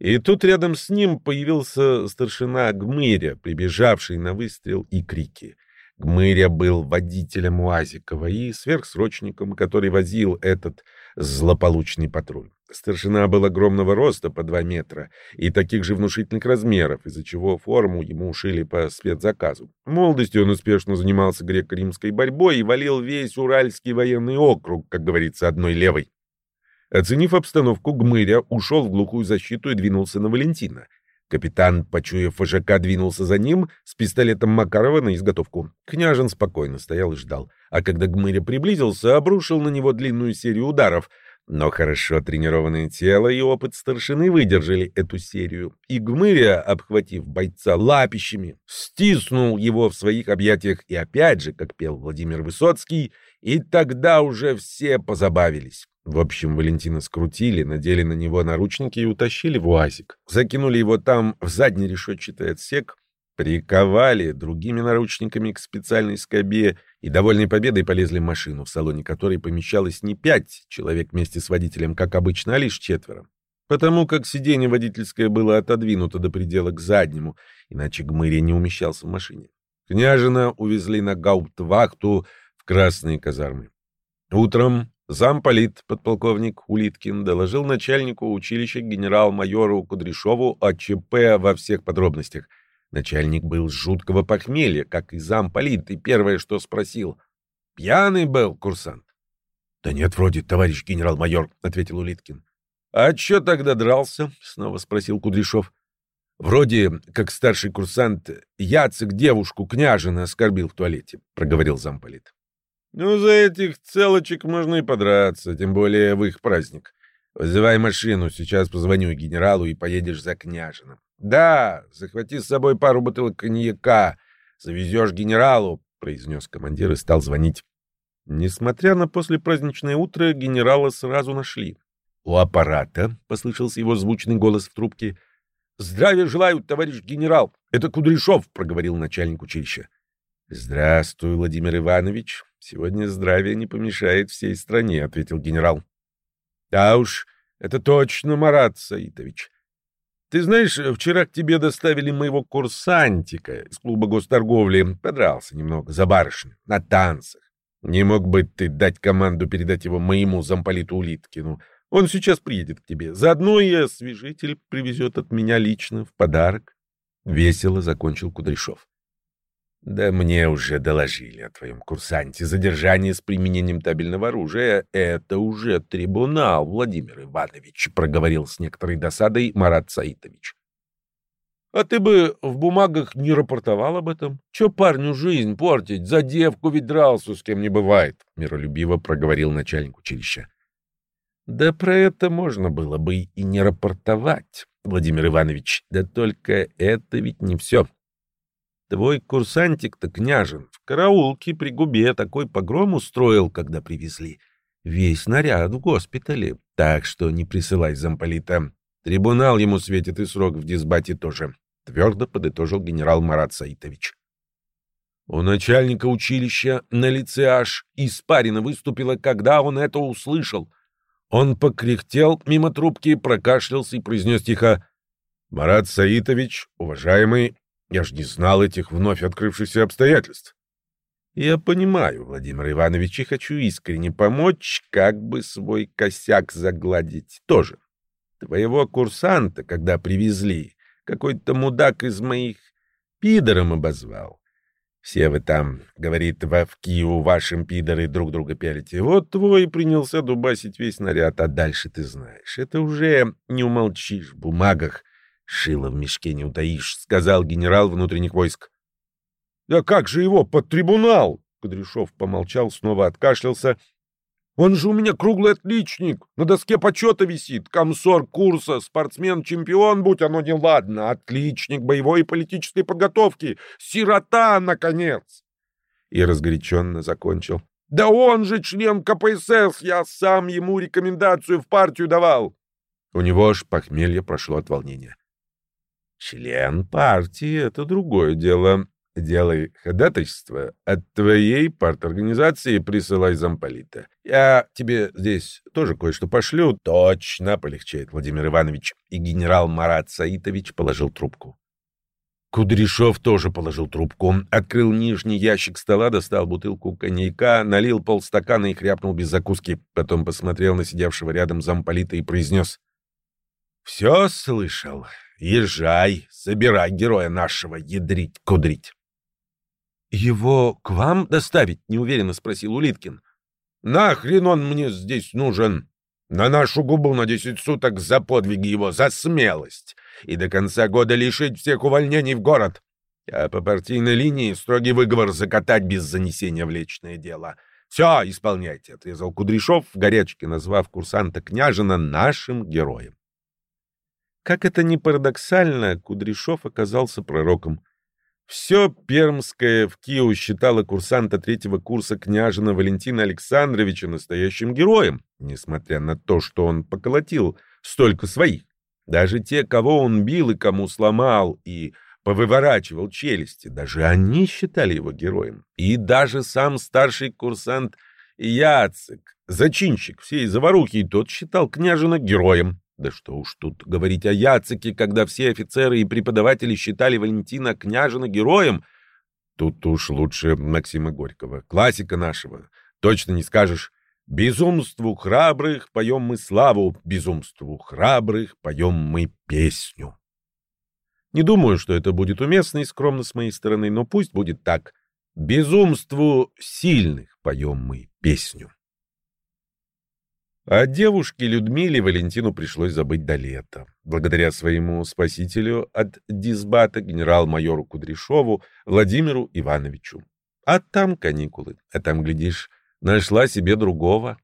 И тут рядом с ним появился старшина Гмыря, прибежавший на выстрел и крики. Гмыря был водителем УАЗикова и сверхсрочником, который возил этот злополучный патруль. Старшина был огромного роста по два метра и таких же внушительных размеров, из-за чего форму ему ушили по спецзаказу. В молодости он успешно занимался греко-римской борьбой и валил весь Уральский военный округ, как говорится, одной левой. Оценив обстановку, Гмыря ушел в глухую защиту и двинулся на Валентина. Капитан, почуяв вожака, двинулся за ним с пистолетом Макарова на изготовку. Княжин спокойно стоял и ждал, а когда Гмыря приблизился, обрушил на него длинную серию ударов — но хорошо тренированное тело и опыт старшины выдержали эту серию, и Гмыря, обхватив бойца лапищами, стиснул его в своих объятиях и опять же, как пел Владимир Высоцкий, и тогда уже все позабавились. В общем, Валентина скрутили, надели на него наручники и утащили в УАЗик. Закинули его там в задний решетчатый отсек, приковали другими наручниками к специальной скобе и, довольной победой, полезли в машину, в салоне которой помещалось не пять человек вместе с водителем, как обычно, а лишь четверо. Потому как сиденье водительское было отодвинуто до предела к заднему, иначе Гмыря не умещался в машине. Княжина увезли на гауптвахту в красные казармы. Утром замполит подполковник Улиткин доложил начальнику училища генерал-майору Кудряшову о ЧП во всех подробностях. Начальник был жуткого похмелья, как и замполит, и первое, что спросил. «Пьяный был курсант?» «Да нет, вроде, товарищ генерал-майор», — ответил Улиткин. «А чё тогда дрался?» — снова спросил Кудряшов. «Вроде, как старший курсант, Яцек девушку княжина оскорбил в туалете», — проговорил замполит. «Ну, за этих целочек можно и подраться, тем более в их праздник. Вызывай машину, сейчас позвоню генералу и поедешь за княжином. Да, захвати с собой пару бутылок коньяка, завезешь генералу», — произнес командир и стал звонить. Несмотря на послепраздничное утро, генерала сразу нашли. У аппарата послышался его звучный голос в трубке. «Здравия желаю, товарищ генерал! Это Кудряшов!» — проговорил начальник училища. «Здравствуй, Владимир Иванович. Сегодня здравие не помешает всей стране», — ответил генерал. «Да уж, это точно, Марат Саитович. Ты знаешь, вчера к тебе доставили моего курсантика из клуба госторговли. Подрался немного за барышню на танцах. Не мог бы ты дать команду передать его моему замполиту Улиткину?» Он сейчас приедет к тебе. Заодно и освежитель привезет от меня лично в подарок. Весело закончил Кудряшов. Да мне уже доложили о твоем курсанте. Задержание с применением табельного оружия — это уже трибунал, Владимир Иванович, — проговорил с некоторой досадой Марат Саитович. А ты бы в бумагах не рапортовал об этом? Че парню жизнь портить? За девку ведь дрался, с кем не бывает, — миролюбиво проговорил начальник училища. Да про это можно было бы и не рапортовать, Владимир Иванович. Да только это ведь не все. Твой курсантик-то, княжин, в караулке при губе такой погром устроил, когда привезли. Весь наряд в госпитале, так что не присылай замполита. Трибунал ему светит и срок в дисбате тоже, — твердо подытожил генерал Марат Саитович. У начальника училища на лице аж испарина выступила, когда он это услышал. Он покряхтел мимо трубки, прокашлялся и произнес тихо. «Марат Саитович, уважаемый, я ж не знал этих вновь открывшихся обстоятельств». «Я понимаю, Владимир Иванович, и хочу искренне помочь, как бы свой косяк загладить тоже. Твоего курсанта, когда привезли, какой-то мудак из моих пидором обозвал. Все вы там, говорит, во Киеву вашим пидоры друг друга пялите. Вот твой принялся дубасить весь наряд, а дальше ты знаешь. Это уже не умолчишь в бумагах. Шило в мешке не утаишь, сказал генерал внутренних войск. Да как же его под трибунал? Кудряшов помолчал, снова откашлялся он же у меня круглый отличник, на доске почета висит, комсор курса, спортсмен-чемпион, будь оно неладно, отличник боевой и политической подготовки, сирота, наконец!» И разгоряченно закончил. «Да он же член КПСС, я сам ему рекомендацию в партию давал!» У него аж похмелье прошло от волнения. «Член партии — это другое дело. Делай ходатайство от твоей парторганизации присылай замполита. Я тебе здесь тоже кое-что пошлю. Точно полегчает, Владимир Иванович. И генерал Марат Саитович положил трубку. Кудряшов тоже положил трубку, открыл нижний ящик стола, достал бутылку коньяка, налил полстакана и хряпнул без закуски. Потом посмотрел на сидевшего рядом замполита и произнес. «Все слышал. Езжай, собирай героя нашего ядрить-кудрить». «Его к вам доставить?» — неуверенно спросил Улиткин. «Нахрен он мне здесь нужен? На нашу губу на десять суток за подвиги его, за смелость, и до конца года лишить всех увольнений в город. А по партийной линии строгий выговор закатать без занесения в личное дело. Все, исполняйте», — отрезал Кудряшов, в горячке назвав курсанта Княжина нашим героем. Как это ни парадоксально, Кудряшов оказался пророком. Все Пермское в Киеве считало курсанта третьего курса княжина Валентина Александровича настоящим героем, несмотря на то, что он поколотил столько своих. Даже те, кого он бил и кому сломал, и повыворачивал челюсти, даже они считали его героем. И даже сам старший курсант Яцек, зачинщик всей заварухи, тот считал княжина героем. Да что уж тут говорить о Яцике, когда все офицеры и преподаватели считали Валентина Княжина героем. Тут уж лучше Максима Горького, классика нашего. Точно не скажешь. Безумству храбрых поем мы славу, безумству храбрых поем мы песню. Не думаю, что это будет уместно и скромно с моей стороны, но пусть будет так. Безумству сильных поем мы песню. О девушке Людмиле Валентину пришлось забыть до лета. Благодаря своему спасителю от дисбата генерал-майору Кудряшову Владимиру Ивановичу. А там каникулы, а там, глядишь, нашла себе другого.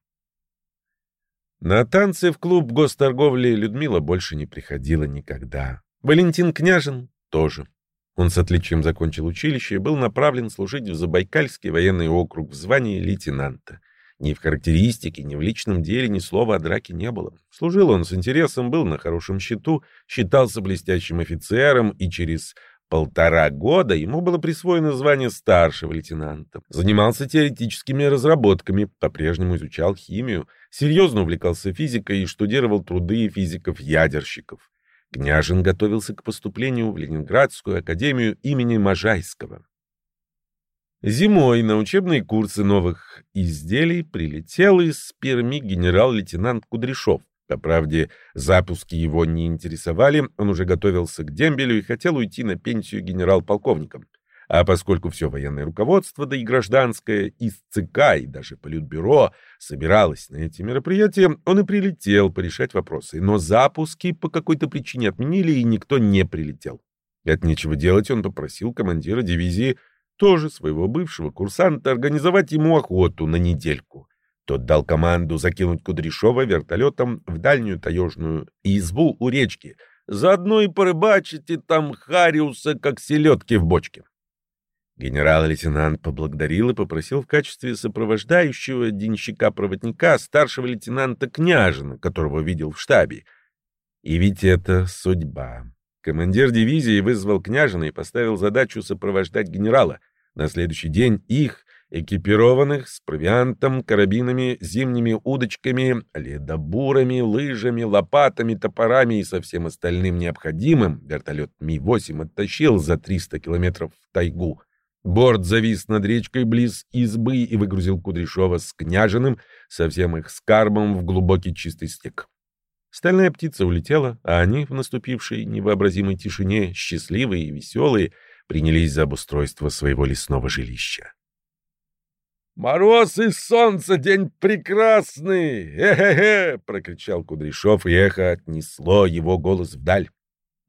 На танцы в клуб госторговли Людмила больше не приходила никогда. Валентин Княжин тоже. Он с отличием закончил училище и был направлен служить в Забайкальский военный округ в звании лейтенанта. Ни в характеристике, ни в личном деле ни слова о драке не было. Служил он с интересом, был на хорошем счету, считался блестящим офицером и через полтора года ему было присвоено звание старшего лейтенанта. Занимался теоретическими разработками, по-прежнему изучал химию, серьезно увлекался физикой и штудировал труды физиков-ядерщиков. Княжин готовился к поступлению в Ленинградскую академию имени Можайского. Зимой на учебные курсы новых изделий прилетел из Перми генерал-лейтенант Кудряшов. По правде, запуски его не интересовали, он уже готовился к дембелю и хотел уйти на пенсию генерал-полковником. А поскольку все военное руководство, да и гражданское, из ЦК и даже Политбюро собиралось на эти мероприятия, он и прилетел порешать вопросы. Но запуски по какой-то причине отменили, и никто не прилетел. От нечего делать он попросил командира дивизии тоже своего бывшего курсанта, организовать ему охоту на недельку. Тот дал команду закинуть Кудряшова вертолетом в дальнюю таежную избу у речки, заодно и порыбачить и там Хариуса, как селедки в бочке. Генерал-лейтенант поблагодарил и попросил в качестве сопровождающего денщика-проводника старшего лейтенанта Княжина, которого видел в штабе. И ведь это судьба. Командир дивизии вызвал Княжина и поставил задачу сопровождать генерала. На следующий день их, экипированных с провиантом, карабинами, зимними удочками, ледобурами, лыжами, лопатами, топорами и со всем остальным необходимым, вертолет Ми-8 оттащил за 300 километров в тайгу. Борт завис над речкой близ избы и выгрузил Кудряшова с Княжиным со всем их скарбом в глубокий чистый снег. Стальная птица улетела, а они в наступившей невообразимой тишине, счастливые и веселые, принялись за обустройство своего лесного жилища. «Мороз и солнце, день прекрасный! Э-хе-хе!» — прокричал Кудряшов, и эхо отнесло его голос вдаль.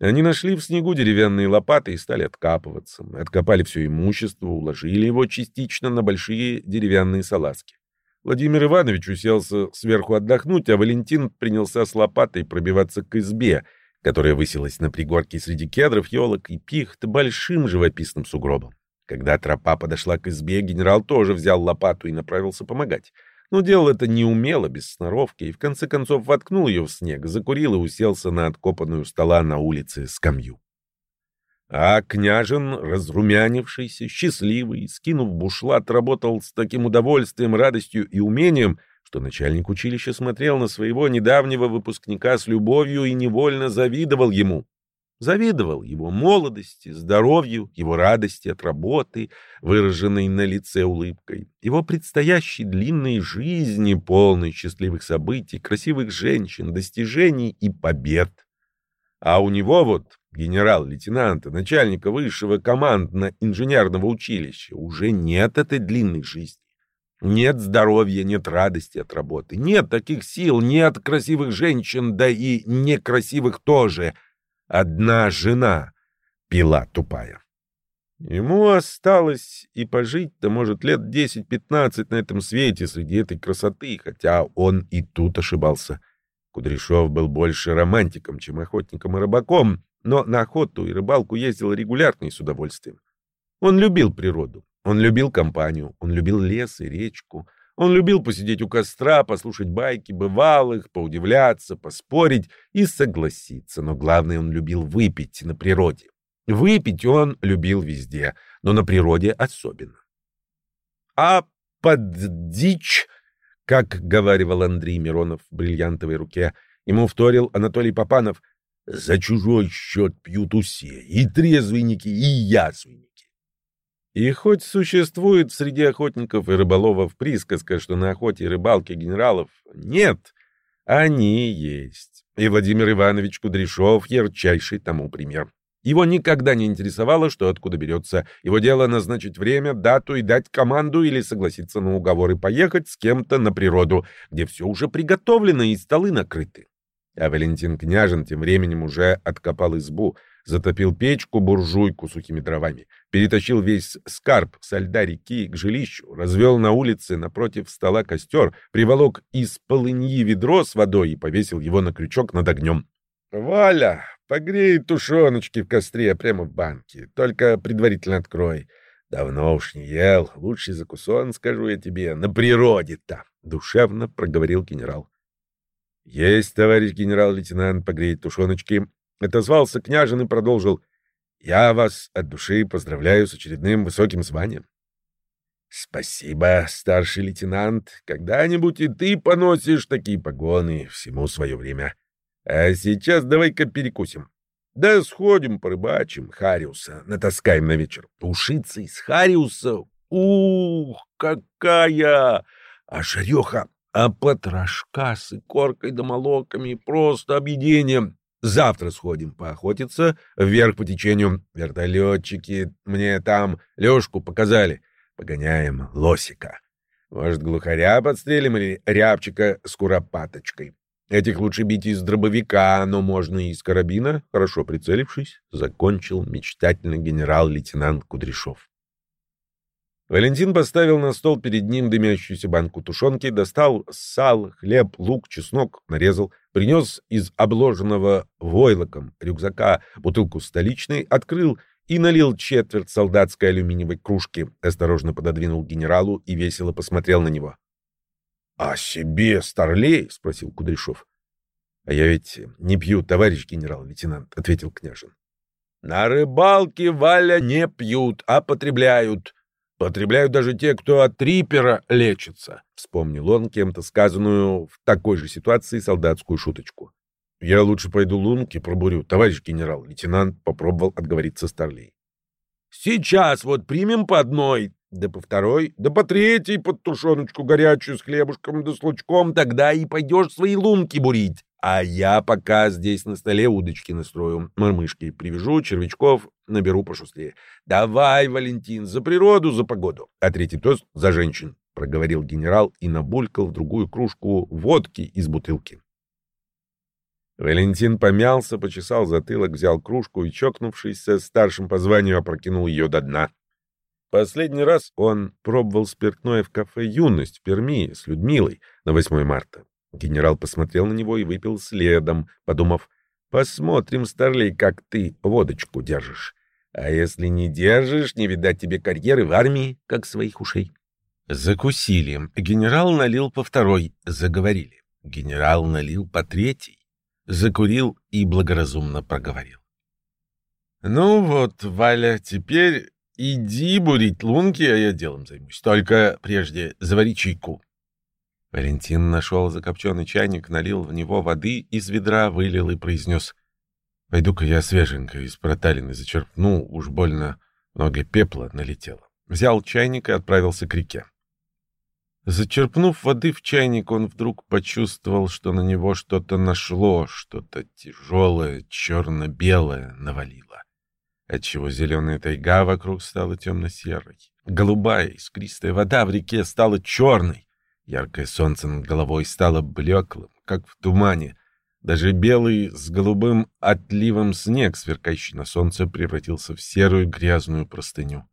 Они нашли в снегу деревянные лопаты и стали откапываться. Откопали все имущество, уложили его частично на большие деревянные салазки. Владимир Иванович уселся сверху отдохнуть, а Валентин принялся с лопатой пробиваться к избе, которая высилась на пригорке среди кедров, елок и пихт большим живописным сугробом. Когда тропа подошла к избе, генерал тоже взял лопату и направился помогать. Но делал это неумело, без сноровки, и в конце концов воткнул ее в снег, закурил и уселся на откопанную стола на улице скамью. А княжин, разрумянившийся, счастливый, скинув бушлат, работал с таким удовольствием, радостью и умением, что начальник училища смотрел на своего недавнего выпускника с любовью и невольно завидовал ему. Завидовал его молодости, здоровью, его радости от работы, выраженной на лице улыбкой, его предстоящей длинной жизни, полной счастливых событий, красивых женщин, достижений и побед. А у него вот генерал-лейтенанта, начальника высшего командно-инженерного училища, уже нет этой длинной жизни. Нет здоровья, нет радости от работы, нет таких сил, нет красивых женщин, да и некрасивых тоже. Одна жена, пила тупая. Ему осталось и пожить-то, может, лет 10-15 на этом свете среди этой красоты, хотя он и тут ошибался. Кудряшов был больше романтиком, чем охотником и рыбаком, но на охоту и рыбалку ездил регулярно и с удовольствием. Он любил природу, он любил компанию, он любил лес и речку, он любил посидеть у костра, послушать байки бывалых, поудивляться, поспорить и согласиться, но главное, он любил выпить на природе. Выпить он любил везде, но на природе особенно. А под дичь, как говаривал Андрей Миронов в бриллиантовой руке, ему вторил Анатолий Попанов — за чужой счет пьют усе, и трезвенники, и язвенники. И хоть существует среди охотников и рыболовов присказка, что на охоте и рыбалке генералов нет, они есть. И Владимир Иванович Кудряшов — ярчайший тому пример. Его никогда не интересовало, что откуда берется. Его дело назначить время, дату и дать команду или согласиться на уговор и поехать с кем-то на природу, где все уже приготовлено и столы накрыты. А Валентин Княжин тем временем уже откопал избу, затопил печку, буржуйку сухими дровами, перетащил весь скарб со льда реки к жилищу, развел на улице напротив стола костер, приволок из полыньи ведро с водой и повесил его на крючок над огнем. «Валя, погрей тушеночки в костре прямо в банке, только предварительно открой. Давно уж не ел, лучший закусон, скажу я тебе, на природе-то», — душевно проговорил генерал. «Есть, товарищ генерал-лейтенант, погреть тушеночки», — отозвался княжин и продолжил. «Я вас от души поздравляю с очередным высоким званием». «Спасибо, старший лейтенант. Когда-нибудь и ты поносишь такие погоны, всему свое время. А сейчас давай-ка перекусим. Да сходим порыбачим, Хариуса натаскаем на вечер. Ушица из Хариуса? Ух, какая! А шареха а потрошка с икоркой да молоками — просто объедение. Завтра сходим поохотиться вверх по течению. Вертолетчики мне там Лёшку показали. Погоняем лосика. Может, глухаря подстрелим или рябчика с куропаточкой. Этих лучше бить из дробовика, но можно и из карабина, хорошо прицелившись, закончил мечтательно генерал-лейтенант Кудряшов. Валентин поставил на стол перед ним дымящуюся банку тушенки, достал сал, хлеб, лук, чеснок, нарезал, принес из обложенного войлоком рюкзака бутылку столичной, открыл и налил четверть солдатской алюминиевой кружки, осторожно пододвинул генералу и весело посмотрел на него. — А себе старлей? — спросил Кудряшов. — А я ведь не пью, товарищ генерал-лейтенант, — ответил княжин. — На рыбалке, Валя, не пьют, а потребляют, Потребляют даже те, кто от трипера лечится, — вспомнил он кем-то сказанную в такой же ситуации солдатскую шуточку. — Я лучше пойду лунки пробурю, товарищ генерал. Лейтенант попробовал отговориться Старлей. — Сейчас вот примем по одной, да по второй, да по третьей под тушеночку горячую с хлебушком да с лучком, тогда и пойдешь свои лунки бурить. А я пока здесь на столе удочки настрою, мормышки привяжу, червячков наберу пошустрее. Давай, Валентин, за природу, за погоду. А третий тост за женщин, — проговорил генерал и набулькал в другую кружку водки из бутылки. Валентин помялся, почесал затылок, взял кружку и, чокнувшись со старшим по званию, опрокинул ее до дна. Последний раз он пробовал спиртное в кафе «Юность» в Перми с Людмилой на 8 марта. Генерал посмотрел на него и выпил следом, подумав, «Посмотрим, Старлей, как ты водочку держишь. А если не держишь, не видать тебе карьеры в армии, как своих ушей». Закусили. Генерал налил по второй. Заговорили. Генерал налил по третьей. Закурил и благоразумно проговорил. «Ну вот, Валя, теперь иди бурить лунки, а я делом займусь. Только прежде завари чайку. Валентин нашел закопченный чайник, налил в него воды из ведра, вылил и произнес. «Пойду-ка я свеженько из проталины зачерпну, уж больно много пепла налетело». Взял чайник и отправился к реке. Зачерпнув воды в чайник, он вдруг почувствовал, что на него что-то нашло, что-то тяжелое, черно-белое навалило, отчего зеленая тайга вокруг стала темно-серой. Голубая искристая вода в реке стала черной. Яркое солнце над головой стало блеклым, как в тумане. Даже белый с голубым отливом снег, сверкающий на солнце, превратился в серую грязную простыню.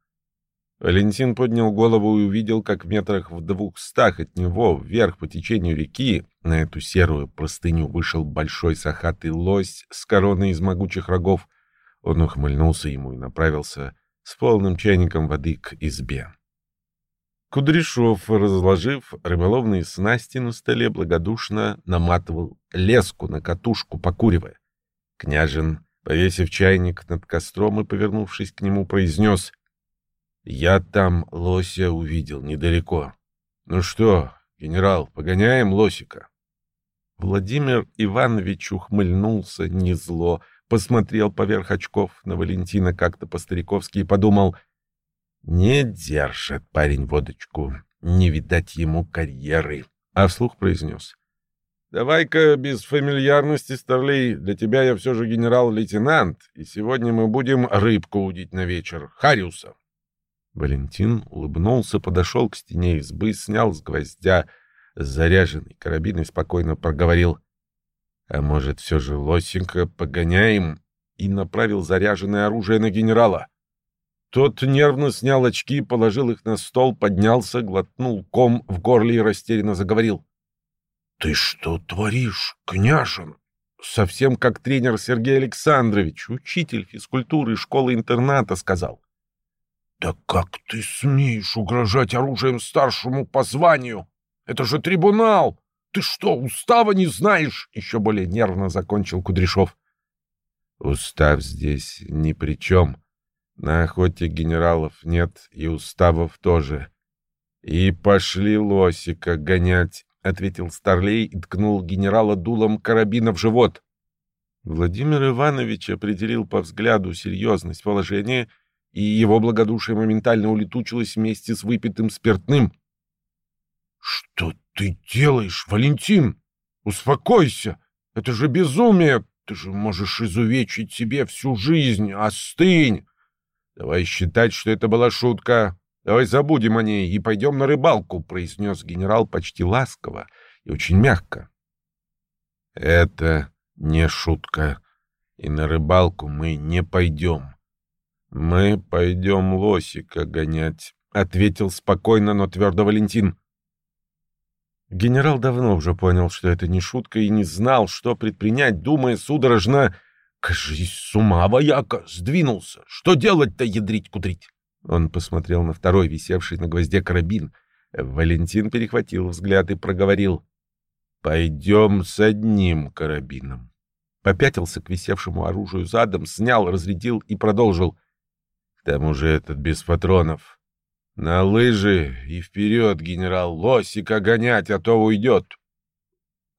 Валентин поднял голову и увидел, как в метрах в двухстах от него, вверх по течению реки, на эту серую простыню вышел большой сахатый лось с короной из могучих рогов. Он ухмыльнулся ему и направился с полным чайником воды к избе. Кудряшов, разложив рыболовные снасти на столе, благодушно наматывал леску на катушку, покуривая. Княжин, повесив чайник над костром и повернувшись к нему, произнес «Я там лося увидел недалеко. Ну что, генерал, погоняем лосика?» Владимир Иванович ухмыльнулся незло, посмотрел поверх очков на Валентина как-то по-стариковски и подумал — Не держит парень водочку, не видать ему карьеры. А вслух произнес. «Давай-ка без фамильярности, Старлей. Для тебя я все же генерал-лейтенант, и сегодня мы будем рыбку удить на вечер. Хариуса». Валентин улыбнулся, подошел к стене избы, снял с гвоздя заряженный карабин и спокойно проговорил. «А может, все же лосенько погоняем?» и направил заряженное оружие на генерала. Тот нервно снял очки, положил их на стол, поднялся, глотнул ком в горле и растерянно заговорил. «Ты что творишь, княжин?» Совсем как тренер Сергей Александрович, учитель физкультуры школы-интерната, сказал. «Да как ты смеешь угрожать оружием старшему по званию? Это же трибунал! Ты что, устава не знаешь?» Еще более нервно закончил Кудряшов. «Устав здесь ни при чем. На охоте генералов нет и уставов тоже. И пошли лосика гонять». — ответил Старлей и ткнул генерала дулом карабина в живот. Владимир Иванович определил по взгляду серьезность положения, и его благодушие моментально улетучилось вместе с выпитым спиртным. — Что ты делаешь, Валентин? Успокойся! Это же безумие! Ты же можешь изувечить себе всю жизнь! Остынь! Давай считать, что это была шутка. Давай забудем о ней и пойдем на рыбалку, — произнес генерал почти ласково и очень мягко. — Это не шутка, и на рыбалку мы не пойдем. Мы пойдем лосика гонять, — ответил спокойно, но твердо Валентин. Генерал давно уже понял, что это не шутка, и не знал, что предпринять, думая судорожно, «Кажись, с ума вояка, сдвинулся. Что делать-то, ядрить-кудрить?» Он посмотрел на второй, висевший на гвозде карабин. Валентин перехватил взгляд и проговорил. «Пойдем с одним карабином». Попятился к висевшему оружию задом, снял, разрядил и продолжил. «К тому же этот без патронов. На лыжи и вперед, генерал, лосика гонять, а то уйдет».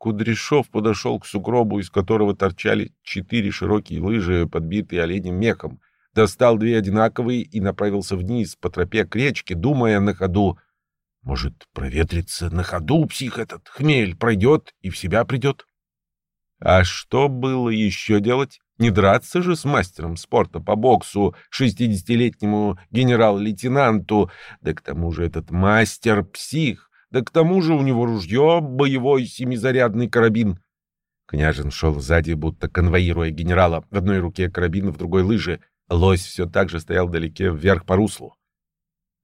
Кудряшов подошел к сугробу, из которого торчали четыре широкие лыжи, подбитые оленем мехом достал две одинаковые и направился вниз по тропе к речке, думая на ходу. Может, проветрится на ходу псих этот, хмель пройдет и в себя придет. А что было еще делать? Не драться же с мастером спорта по боксу, шестидесятилетнему генерал-лейтенанту, да к тому же этот мастер-псих, да к тому же у него ружье, боевой семизарядный карабин. Княжин шел сзади, будто конвоируя генерала, в одной руке карабин, в другой лыжи. Лось все так же стоял вдалеке, вверх по руслу.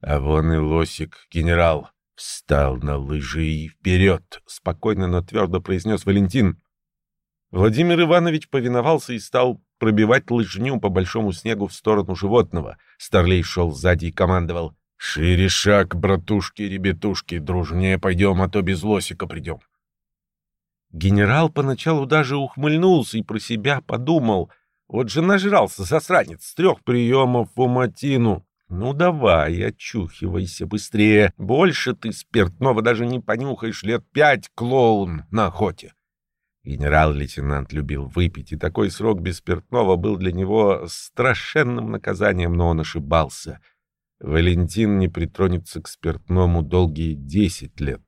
А вон и лосик, генерал, встал на лыжи и вперед, спокойно, но твердо произнес Валентин. Владимир Иванович повиновался и стал пробивать лыжню по большому снегу в сторону животного. Старлей шел сзади и командовал. «Шире шаг, братушки-ребятушки, дружнее пойдем, а то без лосика придем». Генерал поначалу даже ухмыльнулся и про себя подумал, вот же нажрался засранец с трех приемов в Уматину. Ну давай, очухивайся быстрее. Больше ты спиртного даже не понюхаешь лет пять, клоун, на охоте. Генерал-лейтенант любил выпить, и такой срок без спиртного был для него страшенным наказанием, но он ошибался. Валентин не притронется к спиртному долгие десять лет.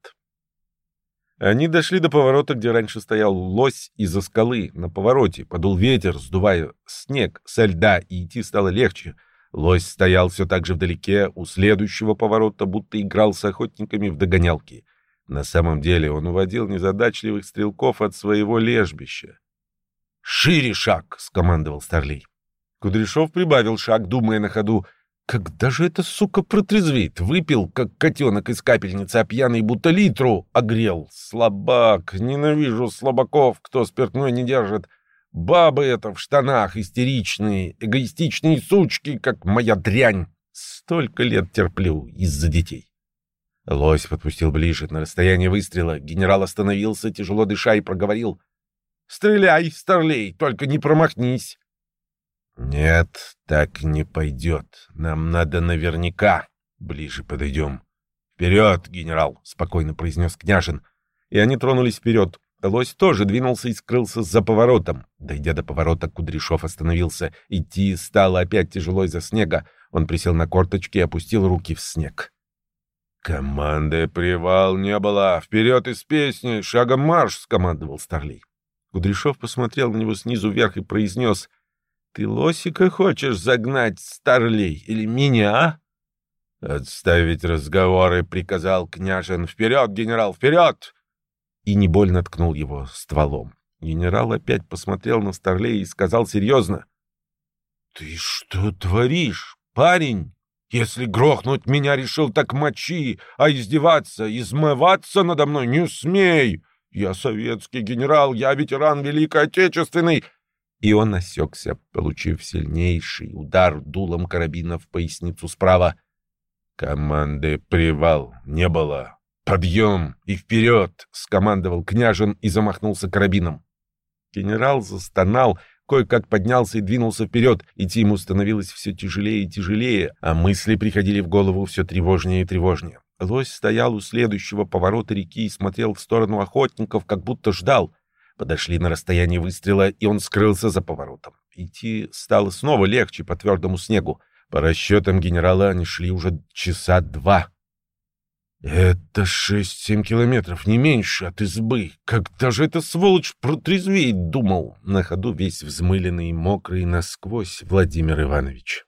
Они дошли до поворота, где раньше стоял лось из-за скалы. На повороте подул ветер, сдувая снег со льда, и идти стало легче. Лось стоял все так же вдалеке, у следующего поворота, будто играл с охотниками в догонялки. На самом деле он уводил незадачливых стрелков от своего лежбища. «Шире шаг!» — скомандовал Старлей. Кудряшов прибавил шаг, думая на ходу — когда же эта сука протрезвеет? Выпил, как котенок из капельницы, а пьяный будто литру огрел. Слабак. Ненавижу слабаков, кто спиртной не держит. Бабы это в штанах истеричные, эгоистичные сучки, как моя дрянь. Столько лет терплю из-за детей. Лось подпустил ближе, на расстояние выстрела. Генерал остановился, тяжело дыша, и проговорил. «Стреляй, старлей, только не промахнись!» «Нет, так не пойдет. Нам надо наверняка. Ближе подойдем». «Вперед, генерал!» — спокойно произнес княжин. И они тронулись вперед. Лось тоже двинулся и скрылся за поворотом. Дойдя до поворота, Кудряшов остановился. Идти стало опять тяжело из-за снега. Он присел на корточки и опустил руки в снег. «Команды привал не было! Вперед из песни! Шагом марш!» — скомандовал Старлей. Кудряшов посмотрел на него снизу вверх и произнес. «Ты лосика хочешь загнать, Старлей, или меня?» «Отставить разговоры!» — приказал княжен. «Вперед, генерал, вперед!» И не больно ткнул его стволом. Генерал опять посмотрел на Старлея и сказал серьезно. «Ты что творишь, парень?» Если грохнуть меня решил, так мочи, а издеваться, измываться надо мной не смей. Я советский генерал, я ветеран Великой Отечественной. И он осекся, получив сильнейший удар дулом карабина в поясницу справа. Команды «Привал» не было. «Подъем и вперед!» — скомандовал княжин и замахнулся карабином. Генерал застонал, кое-как поднялся и двинулся вперед. Идти ему становилось все тяжелее и тяжелее, а мысли приходили в голову все тревожнее и тревожнее. Лось стоял у следующего поворота реки и смотрел в сторону охотников, как будто ждал. Подошли на расстояние выстрела, и он скрылся за поворотом. Идти стало снова легче по твердому снегу. По расчетам генерала они шли уже часа два. «Это шесть-семь километров, не меньше, от избы. Когда же эта сволочь протрезвеет?» — думал, на ходу весь взмыленный и мокрый насквозь Владимир Иванович.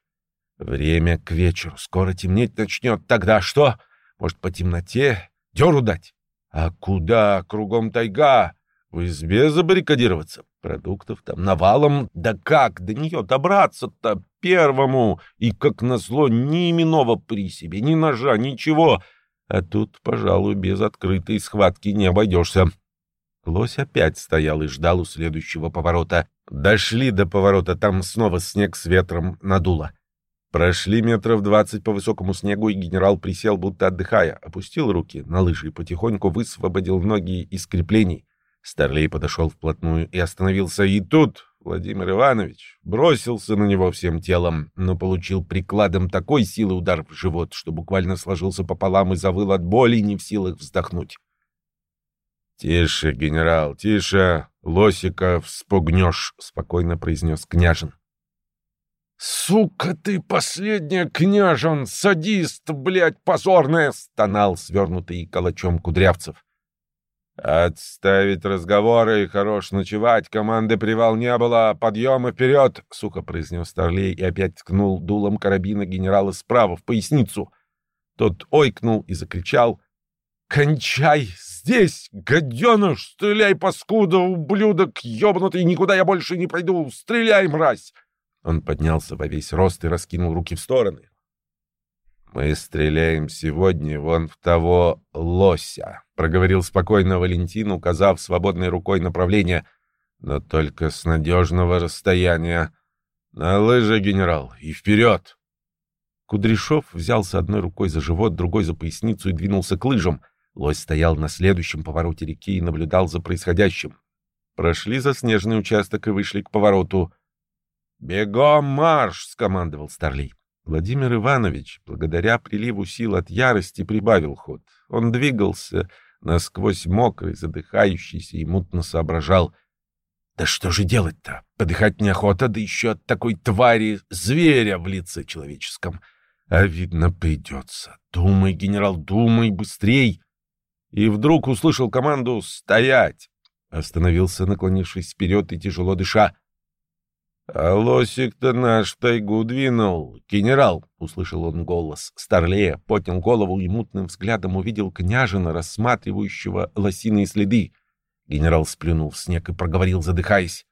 «Время к вечеру. Скоро темнеть начнет. Тогда что? Может, по темноте дёру дать? А куда? Кругом тайга. В избе забаррикадироваться. Продуктов там навалом. Да как до нее добраться-то первому? И, как назло, ни именного при себе, ни ножа, ничего». А тут, пожалуй, без открытой схватки не обойдешься. Лось опять стоял и ждал у следующего поворота. Дошли до поворота, там снова снег с ветром надуло. Прошли метров двадцать по высокому снегу, и генерал присел, будто отдыхая, опустил руки на лыжи и потихоньку высвободил ноги из креплений. Старлей подошел вплотную и остановился. И тут Владимир Иванович бросился на него всем телом, но получил прикладом такой силы удар в живот, что буквально сложился пополам и завыл от боли, не в силах вздохнуть. «Тише, генерал, тише, лосика вспугнешь», — спокойно произнес княжин. «Сука ты, последняя княжон, садист, блядь, позорная!» — стонал свернутый калачом кудрявцев. «Отставить разговоры и хорош ночевать. Команды привал не было. Подъем и вперед!» — сухо произнес Старлей и опять ткнул дулом карабина генерала справа в поясницу. Тот ойкнул и закричал. «Кончай! Здесь, гаденыш! Стреляй, паскуда, ублюдок ёбнутый! Никуда я больше не пойду! Стреляй, мразь!» Он поднялся во весь рост и раскинул руки в стороны. «Мы стреляем сегодня вон в того лося», — проговорил спокойно Валентин, указав свободной рукой направление, «но только с надежного расстояния. На лыжи, генерал, и вперед!» Кудряшов взялся одной рукой за живот, другой за поясницу и двинулся к лыжам. Лось стоял на следующем повороте реки и наблюдал за происходящим. Прошли заснеженный участок и вышли к повороту. «Бегом марш!» — скомандовал Старлей. Владимир Иванович, благодаря приливу сил от ярости, прибавил ход. Он двигался насквозь мокрый, задыхающийся и мутно соображал. «Да что же делать-то? Подыхать неохота, да еще от такой твари зверя в лице человеческом. А видно, придется. Думай, генерал, думай быстрей!» И вдруг услышал команду «Стоять!» Остановился, наклонившись вперед и тяжело дыша. «А лосик-то наш в тайгу двинул, генерал!» — услышал он голос. Старлея поднял голову и мутным взглядом увидел княжина, рассматривающего лосиные следы. Генерал сплюнул в снег и проговорил, задыхаясь.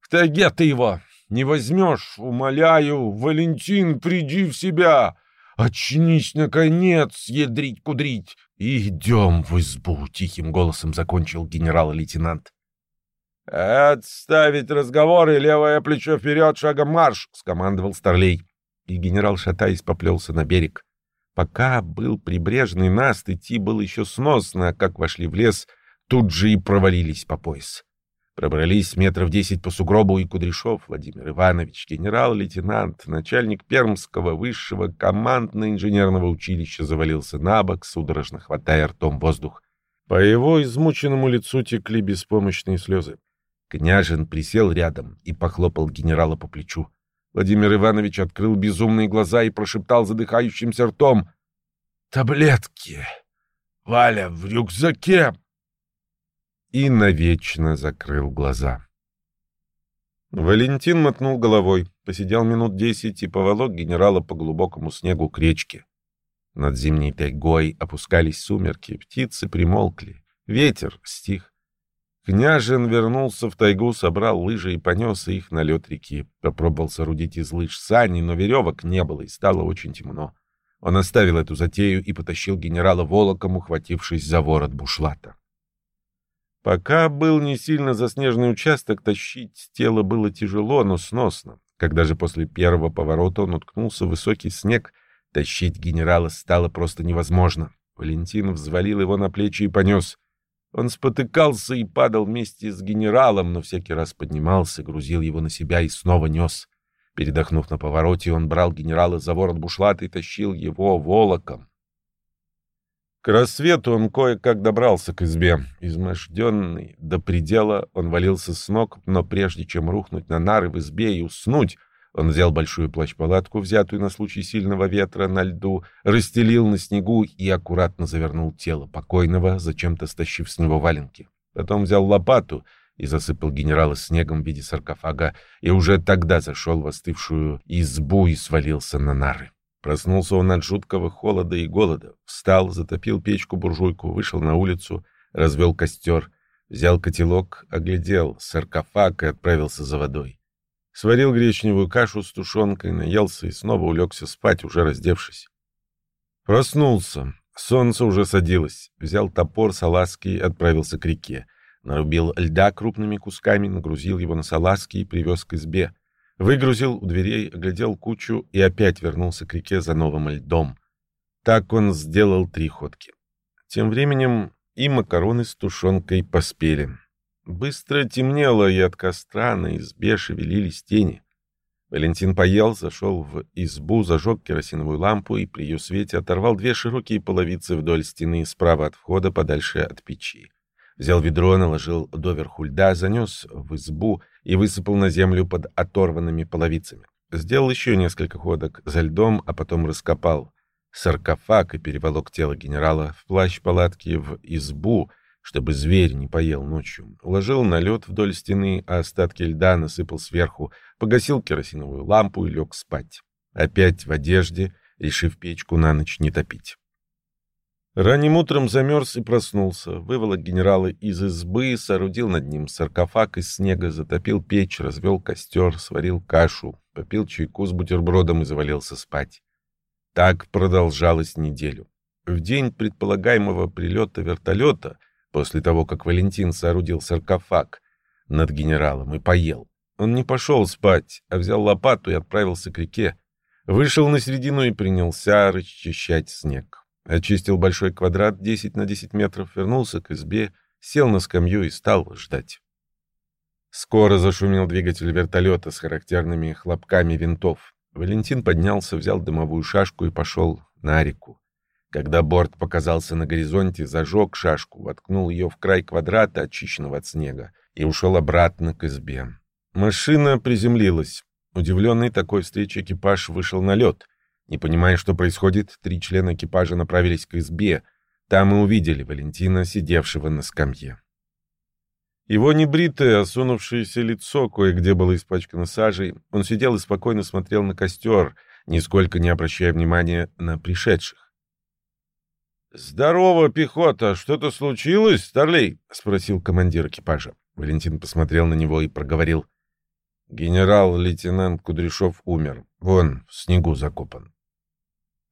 «В тайге ты его не возьмешь, умоляю! Валентин, приди в себя! Очнись, наконец, ядрить-кудрить! Идем в избу!» — тихим голосом закончил генерал-лейтенант. «Отставить разговоры, левое плечо вперед, шагом марш!» — скомандовал Старлей. И генерал, шатаясь, поплелся на берег. Пока был прибрежный наст, идти было еще сносно, как вошли в лес, тут же и провалились по пояс. Пробрались метров десять по сугробу, и Кудряшов Владимир Иванович, генерал-лейтенант, начальник Пермского высшего командно-инженерного училища, завалился на бок, судорожно хватая ртом воздух. По его измученному лицу текли беспомощные слезы. Княжин присел рядом и похлопал генерала по плечу. Владимир Иванович открыл безумные глаза и прошептал задыхающимся ртом. «Таблетки! Валя, в рюкзаке!» И навечно закрыл глаза. Валентин мотнул головой, посидел минут десять и поволок генерала по глубокому снегу к речке. Над зимней тайгой опускались сумерки, птицы примолкли, ветер стих. Княжин вернулся в тайгу, собрал лыжи и понес их на лед реки. Попробовал соорудить из лыж сани, но веревок не было, и стало очень темно. Он оставил эту затею и потащил генерала волоком, ухватившись за ворот бушлата. Пока был не сильно заснеженный участок, тащить тело было тяжело, но сносно. Когда же после первого поворота он уткнулся в высокий снег, тащить генерала стало просто невозможно. Валентин взвалил его на плечи и понес. Он спотыкался и падал вместе с генералом, но всякий раз поднимался, грузил его на себя и снова нес. Передохнув на повороте, он брал генерала за ворот бушлата и тащил его волоком. К рассвету он кое-как добрался к избе. Изможденный до предела, он валился с ног, но прежде чем рухнуть на нары в избе и уснуть, он взял большую плащ-палатку, взятую на случай сильного ветра на льду, расстелил на снегу и аккуратно завернул тело покойного, зачем-то стащив с него валенки. Потом взял лопату и засыпал генерала снегом в виде саркофага, и уже тогда зашел в остывшую избу и свалился на нары. Проснулся он от жуткого холода и голода, встал, затопил печку-буржуйку, вышел на улицу, развел костер, взял котелок, оглядел саркофаг и отправился за водой. Сварил гречневую кашу с тушенкой, наелся и снова улегся спать, уже раздевшись. Проснулся. Солнце уже садилось. Взял топор, салазки и отправился к реке. Нарубил льда крупными кусками, нагрузил его на салазки и привез к избе. Выгрузил у дверей, оглядел кучу и опять вернулся к реке за новым льдом. Так он сделал три ходки. Тем временем и макароны с тушенкой поспели. Быстро темнело, и от костра на избе шевелились тени. Валентин поел, зашел в избу, зажег керосиновую лампу и при ее свете оторвал две широкие половицы вдоль стены справа от входа, подальше от печи. Взял ведро, наложил доверху льда, занес в избу и высыпал на землю под оторванными половицами. Сделал еще несколько ходок за льдом, а потом раскопал саркофаг и переволок тело генерала в плащ палатки в избу — чтобы зверь не поел ночью. Уложил на лед вдоль стены, а остатки льда насыпал сверху, погасил керосиновую лампу и лег спать. Опять в одежде, решив печку на ночь не топить. Ранним утром замерз и проснулся, выволок генерала из избы, соорудил над ним саркофаг из снега, затопил печь, развел костер, сварил кашу, попил чайку с бутербродом и завалился спать. Так продолжалось неделю. В день предполагаемого прилета вертолета — После того, как Валентин соорудил саркофаг над генералом и поел, он не пошел спать, а взял лопату и отправился к реке. Вышел на середину и принялся расчищать снег. Очистил большой квадрат 10 на 10 метров, вернулся к избе, сел на скамью и стал ждать. Скоро зашумел двигатель вертолета с характерными хлопками винтов. Валентин поднялся, взял дымовую шашку и пошел на реку. Когда борт показался на горизонте, зажег шашку, воткнул ее в край квадрата, очищенного от снега, и ушел обратно к избе. Машина приземлилась. Удивленный такой встречей экипаж вышел на лед. Не понимая, что происходит, три члена экипажа направились к избе. Там и увидели Валентина, сидевшего на скамье. Его небритое, осунувшееся лицо кое-где было испачкано сажей. Он сидел и спокойно смотрел на костер, нисколько не обращая внимания на пришедших. «Здорово, пехота! Что-то случилось, Старлей?» — спросил командир экипажа. Валентин посмотрел на него и проговорил. «Генерал-лейтенант Кудряшов умер. Вон, в снегу закопан».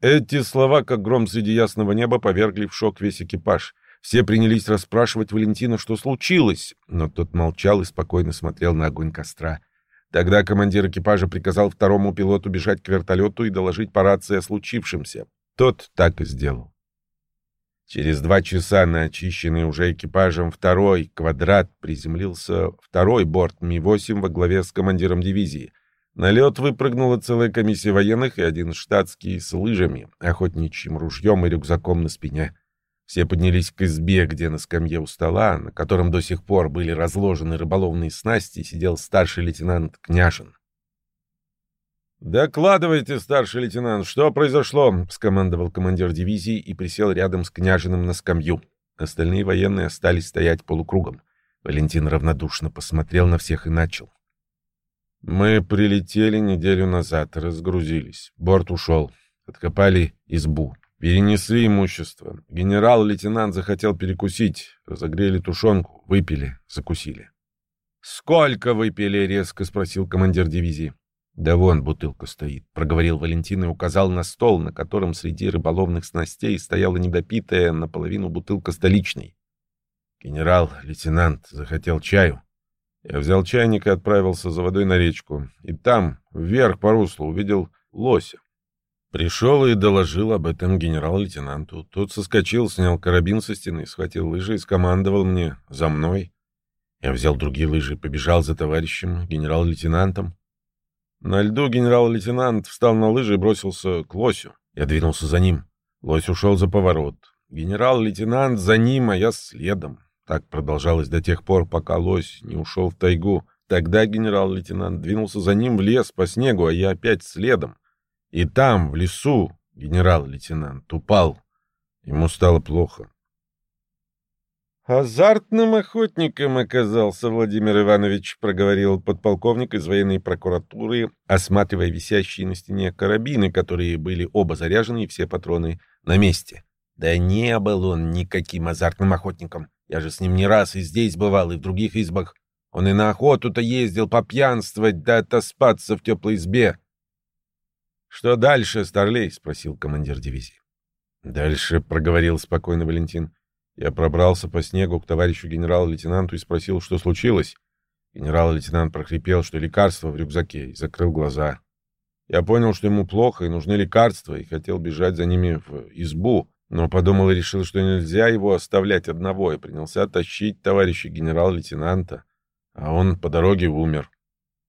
Эти слова, как гром среди ясного неба, повергли в шок весь экипаж. Все принялись расспрашивать Валентина, что случилось, но тот молчал и спокойно смотрел на огонь костра. Тогда командир экипажа приказал второму пилоту бежать к вертолету и доложить по рации о случившемся. Тот так и сделал. Через два часа на очищенный уже экипажем второй квадрат приземлился второй борт Ми-8 во главе с командиром дивизии. На лед выпрыгнула целая комиссия военных и один штатский с лыжами, охотничьим ружьем и рюкзаком на спине. Все поднялись к избе, где на скамье у стола, на котором до сих пор были разложены рыболовные снасти, сидел старший лейтенант Княжин. «Докладывайте, старший лейтенант, что произошло?» — скомандовал командир дивизии и присел рядом с княжиным на скамью. Остальные военные остались стоять полукругом. Валентин равнодушно посмотрел на всех и начал. «Мы прилетели неделю назад, разгрузились. Борт ушел. Откопали избу. Перенесли имущество. Генерал-лейтенант захотел перекусить. Разогрели тушенку, выпили, закусили. «Сколько выпили?» — резко спросил командир дивизии. «Да вон бутылка стоит», — проговорил Валентин и указал на стол, на котором среди рыболовных снастей стояла недопитая наполовину бутылка столичной. Генерал-лейтенант захотел чаю. Я взял чайник и отправился за водой на речку. И там, вверх по руслу, увидел лося. Пришел и доложил об этом генерал-лейтенанту. Тот соскочил, снял карабин со стены, схватил лыжи и скомандовал мне «за мной». Я взял другие лыжи и побежал за товарищем, генерал-лейтенантом. На льду генерал-лейтенант встал на лыжи и бросился к лосю. Я двинулся за ним. Лось ушел за поворот. Генерал-лейтенант за ним, а я следом. Так продолжалось до тех пор, пока лось не ушел в тайгу. Тогда генерал-лейтенант двинулся за ним в лес по снегу, а я опять следом. И там, в лесу, генерал-лейтенант упал. Ему стало плохо. «Азартным охотником оказался Владимир Иванович», — проговорил подполковник из военной прокуратуры, осматривая висящие на стене карабины, которые были оба заряжены и все патроны на месте. «Да не был он никаким азартным охотником. Я же с ним не раз и здесь бывал, и в других избах. Он и на охоту-то ездил попьянствовать да отоспаться в теплой избе». «Что дальше, Старлей?» — спросил командир дивизии. «Дальше», — проговорил спокойно Валентин. Я пробрался по снегу к товарищу генерал-лейтенанту и спросил, что случилось. Генерал-лейтенант прохрипел, что лекарство в рюкзаке, и закрыл глаза. Я понял, что ему плохо и нужны лекарства, и хотел бежать за ними в избу, но подумал и решил, что нельзя его оставлять одного, и принялся тащить товарища генерал-лейтенанта, а он по дороге умер.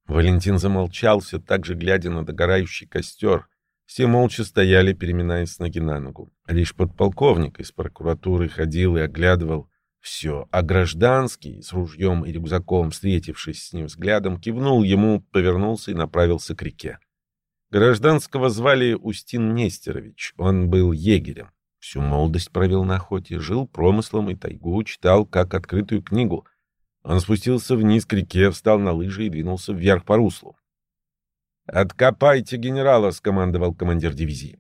Валентин замолчал, все так же глядя на догорающий костер, все молча стояли, переминаясь с ноги на ногу. Лишь подполковник из прокуратуры ходил и оглядывал все, а гражданский с ружьем и рюкзаком, встретившись с ним взглядом, кивнул ему, повернулся и направился к реке. Гражданского звали Устин Нестерович, он был егерем. Всю молодость провел на охоте, жил промыслом и тайгу, читал как открытую книгу. Он спустился вниз к реке, встал на лыжи и двинулся вверх по руслу. «Откопайте генерала!» — скомандовал командир дивизии.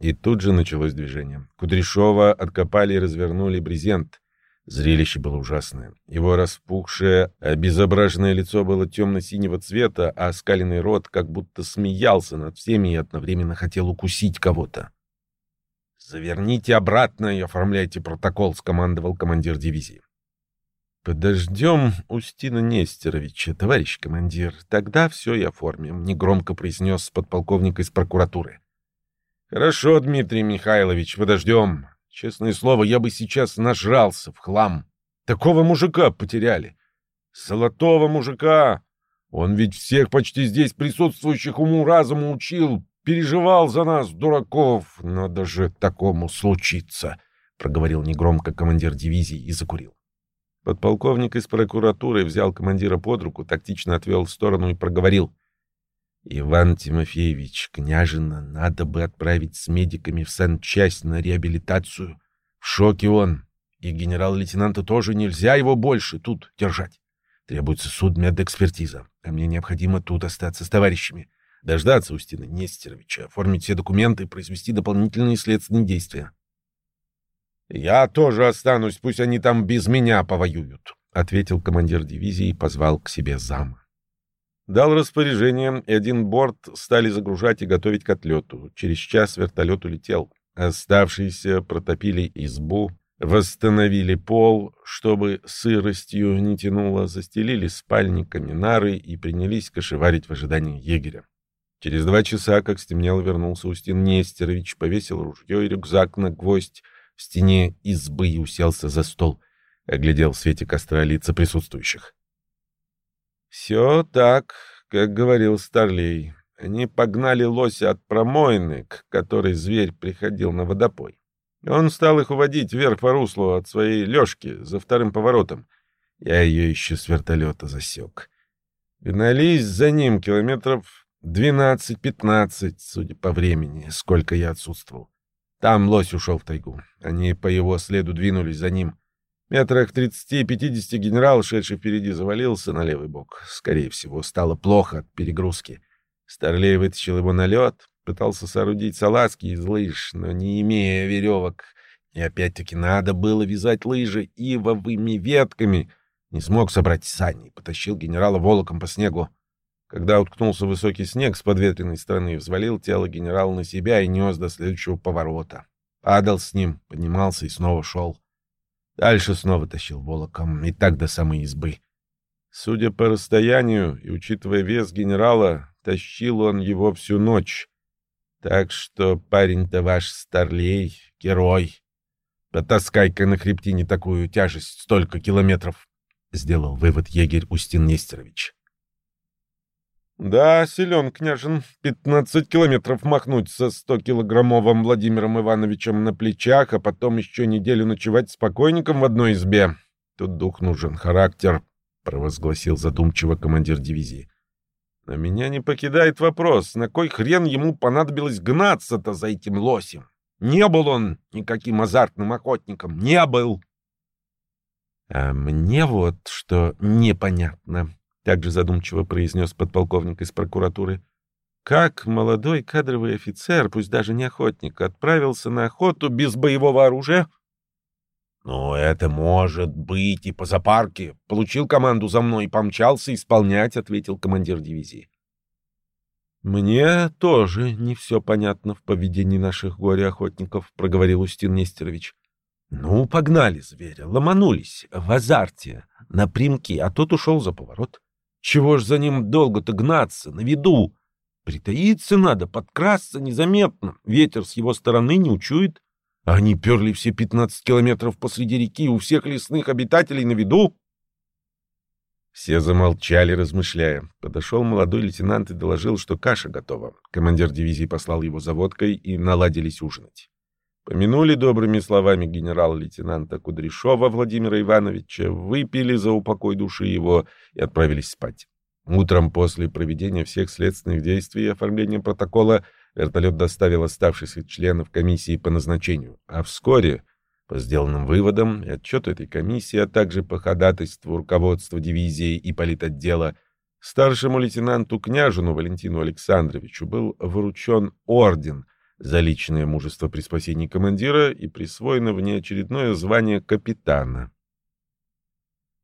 И тут же началось движение. Кудряшова откопали и развернули брезент. Зрелище было ужасное. Его распухшее, обезображенное лицо было темно-синего цвета, а оскаленный рот как будто смеялся над всеми и одновременно хотел укусить кого-то. «Заверните обратно и оформляйте протокол», — скомандовал командир дивизии. «Подождем Устина Нестеровича, товарищ командир. Тогда все и оформим», — негромко произнес подполковник из прокуратуры. «Хорошо, Дмитрий Михайлович, подождем. Честное слово, я бы сейчас нажрался в хлам. Такого мужика потеряли. Золотого мужика. Он ведь всех почти здесь присутствующих уму-разуму учил, переживал за нас, дураков. Надо же такому случиться», — проговорил негромко командир дивизии и закурил. Подполковник из прокуратуры взял командира под руку, тактично отвел в сторону и проговорил. «Иван Тимофеевич, княжина надо бы отправить с медиками в санчасть на реабилитацию. В шоке он. И генерал-лейтенанта тоже нельзя его больше тут держать. Требуется судмедэкспертиза, а мне необходимо тут остаться с товарищами, дождаться Устина Нестеровича, оформить все документы и произвести дополнительные следственные действия. «Я тоже останусь, пусть они там без меня повоюют», — ответил командир дивизии и позвал к себе зама. Дал распоряжение, и один борт стали загружать и готовить к отлету. Через час вертолет улетел. Оставшиеся протопили избу, восстановили пол, чтобы сыростью не тянуло, застелили спальниками нары и принялись кошеварить в ожидании егеря. Через два часа, как стемнело, вернулся Устин Нестерович, повесил ружье и рюкзак на гвоздь, в стене избы и уселся за стол. Оглядел в свете костра лица присутствующих. «Все так, как говорил Старлей. Они погнали лося от промоины, к которой зверь приходил на водопой. Он стал их уводить вверх по руслу от своей лёжки за вторым поворотом. Я ее еще с вертолета засек. Гнались за ним километров Двенадцать-пятнадцать, судя по времени, сколько я отсутствовал. Там лось ушел в тайгу. Они по его следу двинулись за ним. Метрах тридцати-пятидесяти генерал, шедший впереди, завалился на левый бок. Скорее всего, стало плохо от перегрузки. Старлей вытащил его на лед, пытался соорудить салазки из лыж, но не имея веревок. И опять-таки надо было вязать лыжи ивовыми ветками. Не смог собрать сани, потащил генерала волоком по снегу. Когда уткнулся высокий снег с подветренной стороны, взвалил тело генерала на себя и нес до следующего поворота. Падал с ним, поднимался и снова шел. Дальше снова тащил волоком, и так до самой избы. Судя по расстоянию и учитывая вес генерала, тащил он его всю ночь. Так что парень-то ваш старлей, герой. Потаскай-ка на хребтине такую тяжесть, столько километров, — сделал вывод егерь Устин Нестерович. Да, силен княжин. Пятнадцать километров махнуть со стокилограммовым Владимиром Ивановичем на плечах, а потом еще неделю ночевать с покойником в одной избе. Тут дух нужен, характер, — провозгласил задумчиво командир дивизии. Но меня не покидает вопрос, на кой хрен ему понадобилось гнаться-то за этим лосем? Не был он никаким азартным охотником, не был. А мне вот что непонятно также задумчиво произнес подполковник из прокуратуры. Как молодой кадровый офицер, пусть даже не охотник, отправился на охоту без боевого оружия? Ну, это может быть и по запарке. Получил команду за мной и помчался исполнять, ответил командир дивизии. Мне тоже не все понятно в поведении наших горе-охотников, проговорил Устин Нестерович. Ну, погнали зверя, ломанулись в азарте, напрямки, а тот ушел за поворот. Чего ж за ним долго-то гнаться, на виду? Притаиться надо, подкрасться незаметно. Ветер с его стороны не учует. А они перли все пятнадцать километров посреди реки у всех лесных обитателей на виду. Все замолчали, размышляя. Подошел молодой лейтенант и доложил, что каша готова. Командир дивизии послал его за водкой, и наладились ужинать. Помянули добрыми словами генерала-лейтенанта Кудряшова Владимира Ивановича, выпили за упокой души его и отправились спать. Утром после проведения всех следственных действий и оформления протокола вертолет доставил оставшихся членов комиссии по назначению, а вскоре, по сделанным выводам и отчету этой комиссии, а также по ходатайству руководства дивизии и политотдела, старшему лейтенанту Княжину Валентину Александровичу был вручен орден – за личное мужество при спасении командира и присвоено внеочередное звание капитана.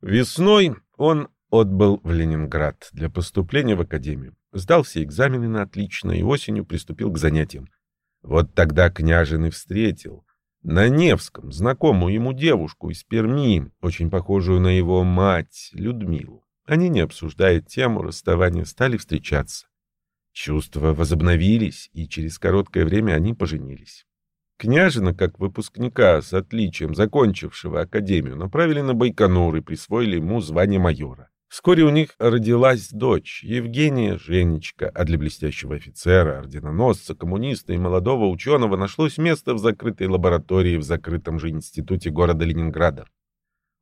Весной он отбыл в Ленинград для поступления в академию. Сдал все экзамены на отлично и осенью приступил к занятиям. Вот тогда княжин и встретил на Невском знакомую ему девушку из Перми, очень похожую на его мать Людмилу. Они, не обсуждая тему расставания, стали встречаться. Чувства возобновились, и через короткое время они поженились. Княжина, как выпускника с отличием закончившего академию, направили на Байконур и присвоили ему звание майора. Вскоре у них родилась дочь, Евгения Женечка, а для блестящего офицера, орденоносца, коммуниста и молодого ученого нашлось место в закрытой лаборатории в закрытом же институте города Ленинграда.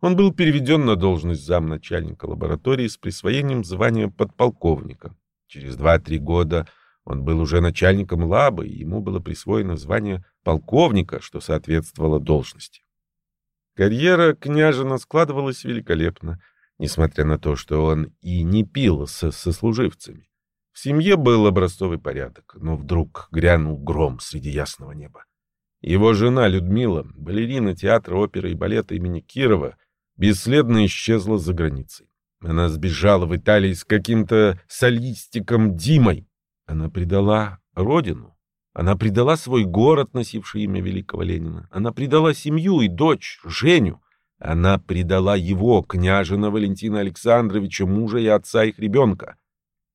Он был переведен на должность замначальника лаборатории с присвоением звания подполковника. Через два-три года он был уже начальником лабы, и ему было присвоено звание полковника, что соответствовало должности. Карьера княжина складывалась великолепно, несмотря на то, что он и не пил со сослуживцами. В семье был образцовый порядок, но вдруг грянул гром среди ясного неба. Его жена Людмила, балерина театра оперы и балета имени Кирова, бесследно исчезла за границей. Она сбежала в Италии с каким-то солистиком Димой. Она предала родину. Она предала свой город, носивший имя великого Ленина. Она предала семью и дочь, Женю. Она предала его, княжина Валентина Александровича, мужа и отца их ребенка.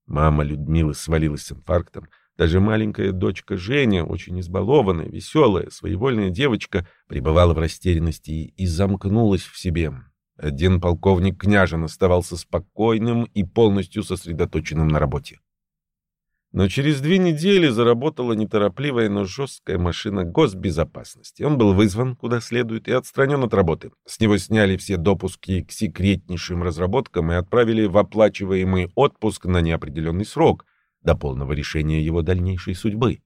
Мама Людмилы свалилась с инфарктом. Даже маленькая дочка Женя, очень избалованная, веселая, своевольная девочка, пребывала в растерянности и замкнулась в себе. Один полковник Княжин оставался спокойным и полностью сосредоточенным на работе. Но через две недели заработала неторопливая, но жесткая машина госбезопасности. Он был вызван куда следует и отстранен от работы. С него сняли все допуски к секретнейшим разработкам и отправили в оплачиваемый отпуск на неопределенный срок, до полного решения его дальнейшей судьбы.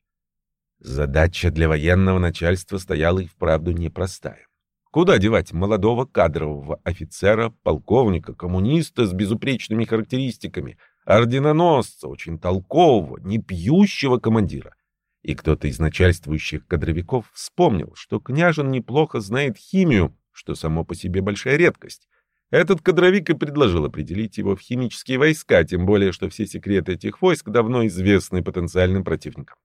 Задача для военного начальства стояла и вправду непростая. Куда девать молодого кадрового офицера, полковника, коммуниста с безупречными характеристиками, орденоносца, очень толкового, не пьющего командира? И кто-то из начальствующих кадровиков вспомнил, что княжин неплохо знает химию, что само по себе большая редкость. Этот кадровик и предложил определить его в химические войска, тем более, что все секреты этих войск давно известны потенциальным противникам.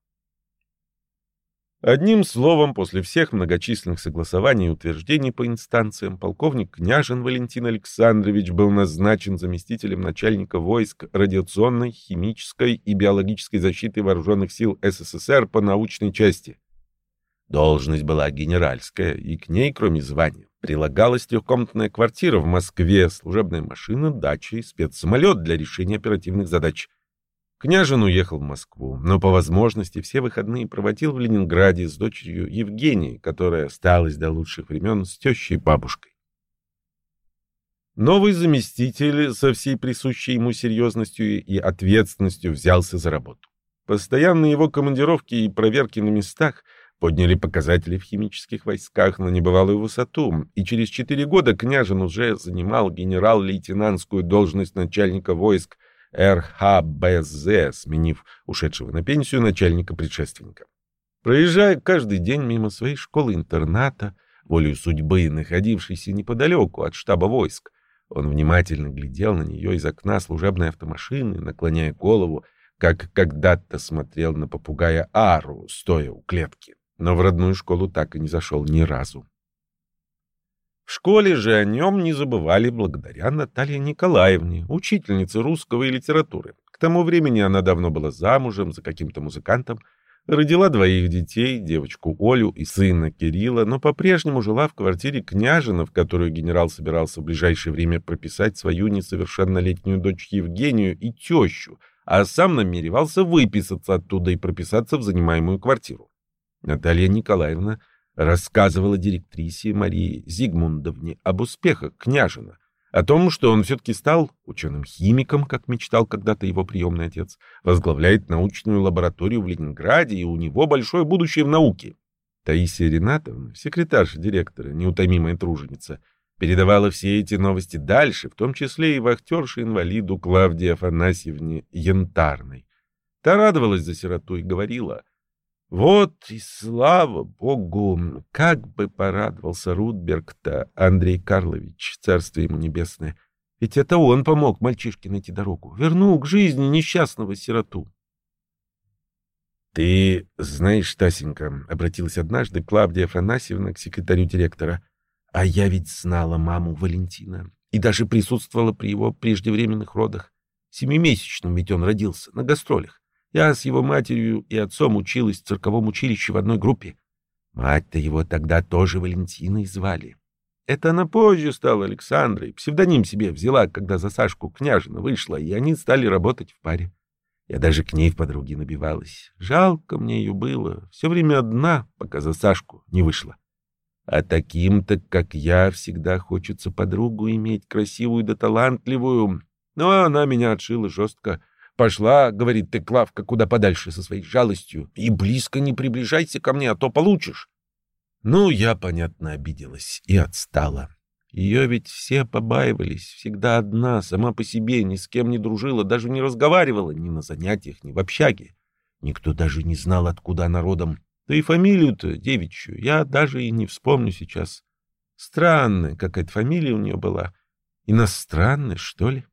Одним словом, после всех многочисленных согласований и утверждений по инстанциям, полковник Княжин Валентин Александрович был назначен заместителем начальника войск радиационной, химической и биологической защиты вооруженных сил СССР по научной части. Должность была генеральская, и к ней, кроме звания, прилагалась трехкомнатная квартира в Москве, служебная машина, дача и спецсамолет для решения оперативных задач. Княжин уехал в Москву, но по возможности все выходные проводил в Ленинграде с дочерью Евгенией, которая осталась до лучших времен с тещей бабушкой. Новый заместитель со всей присущей ему серьезностью и ответственностью взялся за работу. Постоянные его командировки и проверки на местах подняли показатели в химических войсках на небывалую высоту, и через четыре года Княжин уже занимал генерал-лейтенантскую должность начальника войск РХБЗ, сменив ушедшего на пенсию начальника-предшественника. Проезжая каждый день мимо своей школы-интерната, волею судьбы, находившейся неподалеку от штаба войск, он внимательно глядел на нее из окна служебной автомашины, наклоняя голову, как когда-то смотрел на попугая Ару, стоя у клетки. Но в родную школу так и не зашел ни разу. В школе же о нем не забывали благодаря Наталье Николаевне, учительнице русского и литературы. К тому времени она давно была замужем за каким-то музыкантом, родила двоих детей, девочку Олю и сына Кирилла, но по-прежнему жила в квартире княжина, в которую генерал собирался в ближайшее время прописать свою несовершеннолетнюю дочь Евгению и тещу, а сам намеревался выписаться оттуда и прописаться в занимаемую квартиру. Наталья Николаевна рассказывала директрисе Марии Зигмундовне об успехах княжина, о том, что он все-таки стал ученым-химиком, как мечтал когда-то его приемный отец, возглавляет научную лабораторию в Ленинграде, и у него большое будущее в науке. Таисия Ринатовна, секретарша директора, неутомимая труженица, передавала все эти новости дальше, в том числе и вахтерше-инвалиду Клавдии Афанасьевне Янтарной. Та радовалась за сироту и говорила — вот и слава богу! Как бы порадовался Рудберг-то, Андрей Карлович, царствие ему небесное. Ведь это он помог мальчишке найти дорогу, вернул к жизни несчастного сироту. «Ты знаешь, Тасенька», — обратилась однажды Клавдия Афанасьевна к секретарю директора, «а я ведь знала маму Валентина и даже присутствовала при его преждевременных родах. Семимесячным ведь он родился, на гастролях. Я с его матерью и отцом училась в цирковом училище в одной группе. Мать-то его тогда тоже Валентиной звали. Это она позже стала Александрой, псевдоним себе взяла, когда за Сашку княжина вышла, и они стали работать в паре. Я даже к ней в подруги набивалась. Жалко мне ее было. Все время одна, пока за Сашку не вышла. А таким-то, как я, всегда хочется подругу иметь, красивую да талантливую. Но она меня отшила жестко. Пошла, говорит ты, Клавка, куда подальше со своей жалостью, и близко не приближайся ко мне, а то получишь. Ну, я, понятно, обиделась и отстала. Ее ведь все побаивались, всегда одна, сама по себе, ни с кем не дружила, даже не разговаривала ни на занятиях, ни в общаге. Никто даже не знал, откуда она родом. Да и фамилию-то девичью я даже и не вспомню сейчас. Странная какая-то фамилия у нее была. Иностранная, что ли?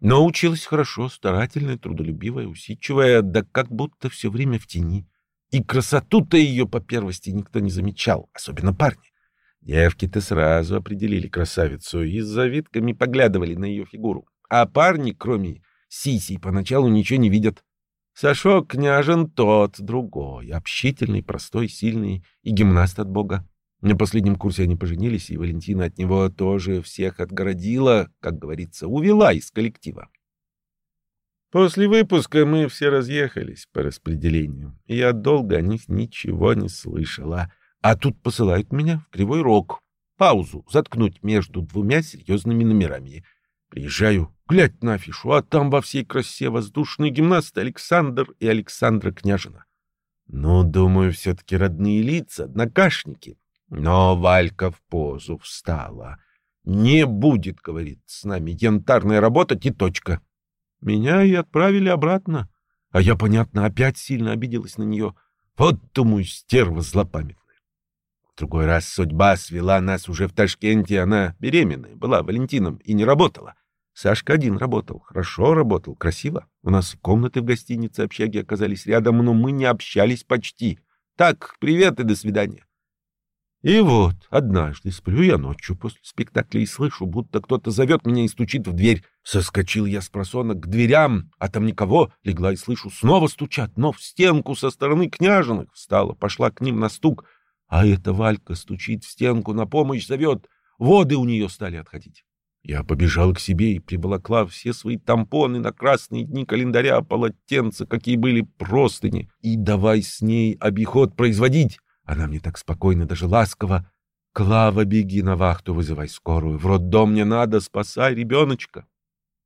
Но училась хорошо, старательная, трудолюбивая, усидчивая, да как будто все время в тени. И красоту-то ее по первости никто не замечал, особенно парни. Девки-то сразу определили красавицу и с завитками поглядывали на ее фигуру. А парни, кроме сисей, поначалу ничего не видят. Сашок княжен тот, другой, общительный, простой, сильный и гимнаст от бога. На последнем курсе они поженились, и Валентина от него тоже всех отгородила, как говорится, увела из коллектива. После выпуска мы все разъехались по распределению, я долго о них ничего не слышала. А тут посылают меня в Кривой Рог. Паузу заткнуть между двумя серьезными номерами. Приезжаю, Глядь на афишу, а там во всей красе воздушные гимнасты Александр и Александра Княжина. Ну, думаю, все-таки родные лица, однокашники. Но Валька в позу встала. «Не будет, — говорит, — с нами янтарная работа, и точка». Меня и отправили обратно. А я, понятно, опять сильно обиделась на нее. Вот, думаю, стерва злопамятная. В другой раз судьба свела нас уже в Ташкенте, она беременная была Валентином и не работала. Сашка один работал, хорошо работал, красиво. У нас комнаты в гостинице общаги оказались рядом, но мы не общались почти. Так, привет и до свидания. И вот, однажды сплю я ночью после спектакля и слышу, будто кто-то зовет меня и стучит в дверь. Соскочил я с просонок к дверям, а там никого. Легла и слышу, снова стучат, но в стенку со стороны княжиных. Встала, пошла к ним на стук. А эта Валька стучит в стенку, на помощь зовет. Воды у нее стали отходить. Я побежал к себе и прибалакла все свои тампоны на красные дни календаря, полотенца, какие были простыни, и давай с ней обиход производить. Она мне так спокойно, даже ласково. «Клава, беги на вахту, вызывай скорую. В роддом мне надо, спасай ребеночка».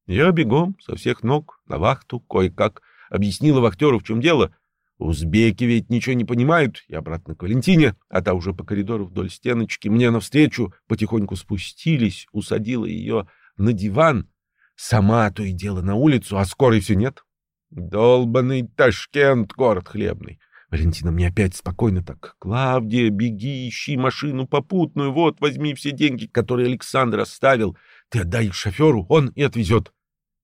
Я бегом, со всех ног, на вахту, кое-как объяснила вахтеру, в чем дело. Узбеки ведь ничего не понимают, и обратно к Валентине, а та уже по коридору вдоль стеночки мне навстречу потихоньку спустились, усадила ее на диван. Сама то и дело на улицу, а скорой все нет. Долбанный Ташкент, город хлебный. Валентина мне опять спокойно так. «Клавдия, беги, ищи машину попутную, вот, возьми все деньги, которые Александр оставил. Ты отдай их шоферу, он и отвезет.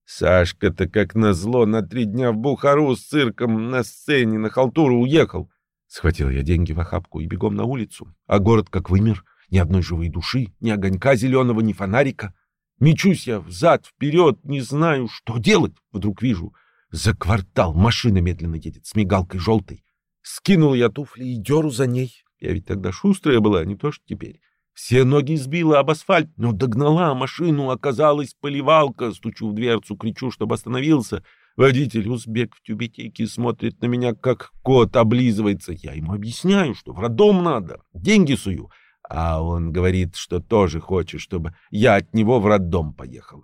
Сашка-то, как назло, на три дня в Бухару с цирком на сцене на халтуру уехал. Схватил я деньги в охапку и бегом на улицу. А город как вымер. Ни одной живой души, ни огонька зеленого, ни фонарика. Мечусь я взад-вперед, не знаю, что делать. Вдруг вижу, за квартал машина медленно едет с мигалкой желтой. Скинул я туфли и деру за ней. Я ведь тогда шустрая была, не то что теперь. Все ноги сбила об асфальт, но догнала машину, оказалась поливалка. Стучу в дверцу, кричу, чтобы остановился. Водитель узбек в тюбетейке смотрит на меня, как кот облизывается. Я ему объясняю, что в роддом надо, деньги сую. А он говорит, что тоже хочет, чтобы я от него в роддом поехала.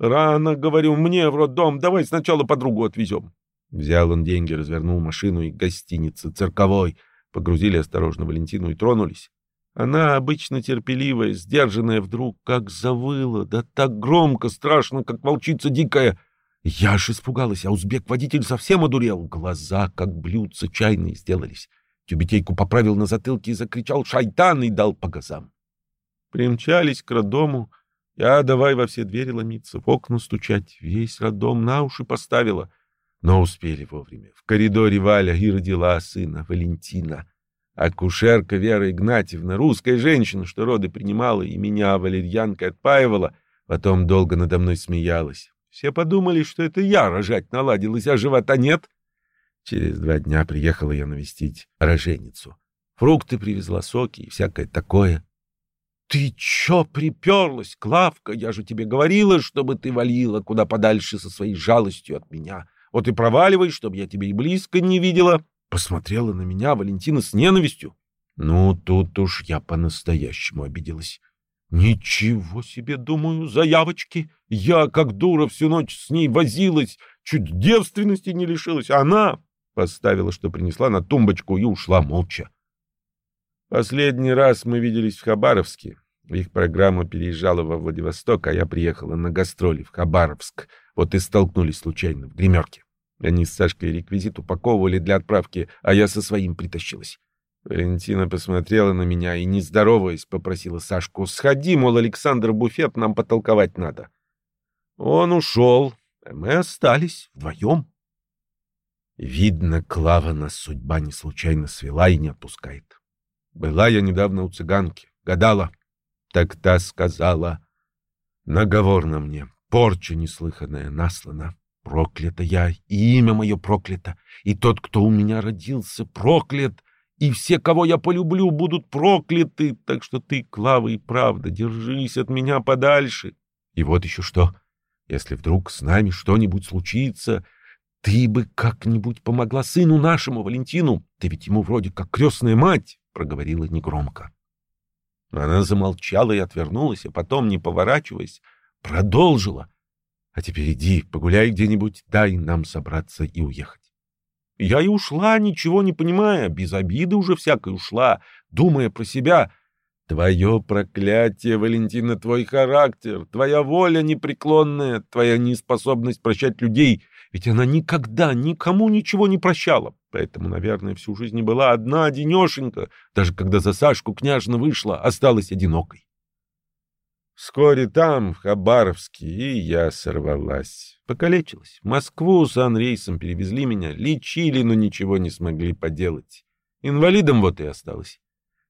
Рано, говорю, мне в роддом, давай сначала подругу отвезем. Взял он деньги, развернул машину и гостиницы цирковой. Погрузили осторожно Валентину и тронулись. Она, обычно терпеливая, сдержанная, вдруг как завыла, да так громко, страшно, как волчица дикая. Я аж испугалась, а узбек-водитель совсем одурел. Глаза, как блюдца чайные, сделались. Тюбетейку поправил на затылке и закричал «Шайтан!» и дал по газам. Примчались к роддому. Я давай во все двери ломиться, в окна стучать. Весь роддом на уши поставила. Но успели вовремя. В коридоре Валя и родила сына Валентина. Акушерка Вера Игнатьевна, русская женщина, что роды принимала и меня валерьянкой отпаивала, потом долго надо мной смеялась. Все подумали, что это я рожать наладилась, а живота нет. Через два дня приехала я навестить роженицу. Фрукты привезла, соки и всякое такое. — Ты чё приперлась, Клавка? Я же тебе говорила, чтобы ты валила куда подальше со своей жалостью от меня. Вот и проваливай, чтобы я тебя и близко не видела. Посмотрела на меня Валентина с ненавистью. Ну, тут уж я по-настоящему обиделась. Ничего себе, думаю, заявочки. Я, как дура, всю ночь с ней возилась, чуть девственности не лишилась. Она поставила, что принесла на тумбочку и ушла молча. Последний раз мы виделись в Хабаровске. Их программа переезжала во Владивосток, а я приехала на гастроли в Хабаровск. Вот и столкнулись случайно в гримерке. Они с Сашкой реквизит упаковывали для отправки, а я со своим притащилась. Валентина посмотрела на меня и, не здороваясь, попросила Сашку, «Сходи, мол, Александр, буфет, нам потолковать надо». Он ушел, а мы остались вдвоем. Видно, Клава нас судьба не случайно свела и не отпускает. Была я недавно у цыганки, гадала. Та сказала, наговор на мне, порча неслыханная наслана. Проклята я, и имя мое проклято, и тот, кто у меня родился, проклят, и все, кого я полюблю, будут прокляты, так что ты, Клава, и правда, держись от меня подальше. И вот еще что, если вдруг с нами что-нибудь случится, ты бы как-нибудь помогла сыну нашему, Валентину, ты ведь ему вроде как крестная мать, — проговорила негромко. Она замолчала и отвернулась, а потом, не поворачиваясь, продолжила — А теперь иди, погуляй где-нибудь, дай нам собраться и уехать. Я и ушла, ничего не понимая, без обиды уже всякой ушла, думая про себя. Твое проклятие, Валентина, твой характер, твоя воля непреклонная, твоя неспособность прощать людей, ведь она никогда никому ничего не прощала. Поэтому, наверное, всю жизнь была одна одинешенька, даже когда за Сашку княжна вышла, осталась одинокой. Вскоре там, в Хабаровске, и я сорвалась. Покалечилась. В Москву санрейсом перевезли меня, лечили, но ничего не смогли поделать. Инвалидом вот и осталась.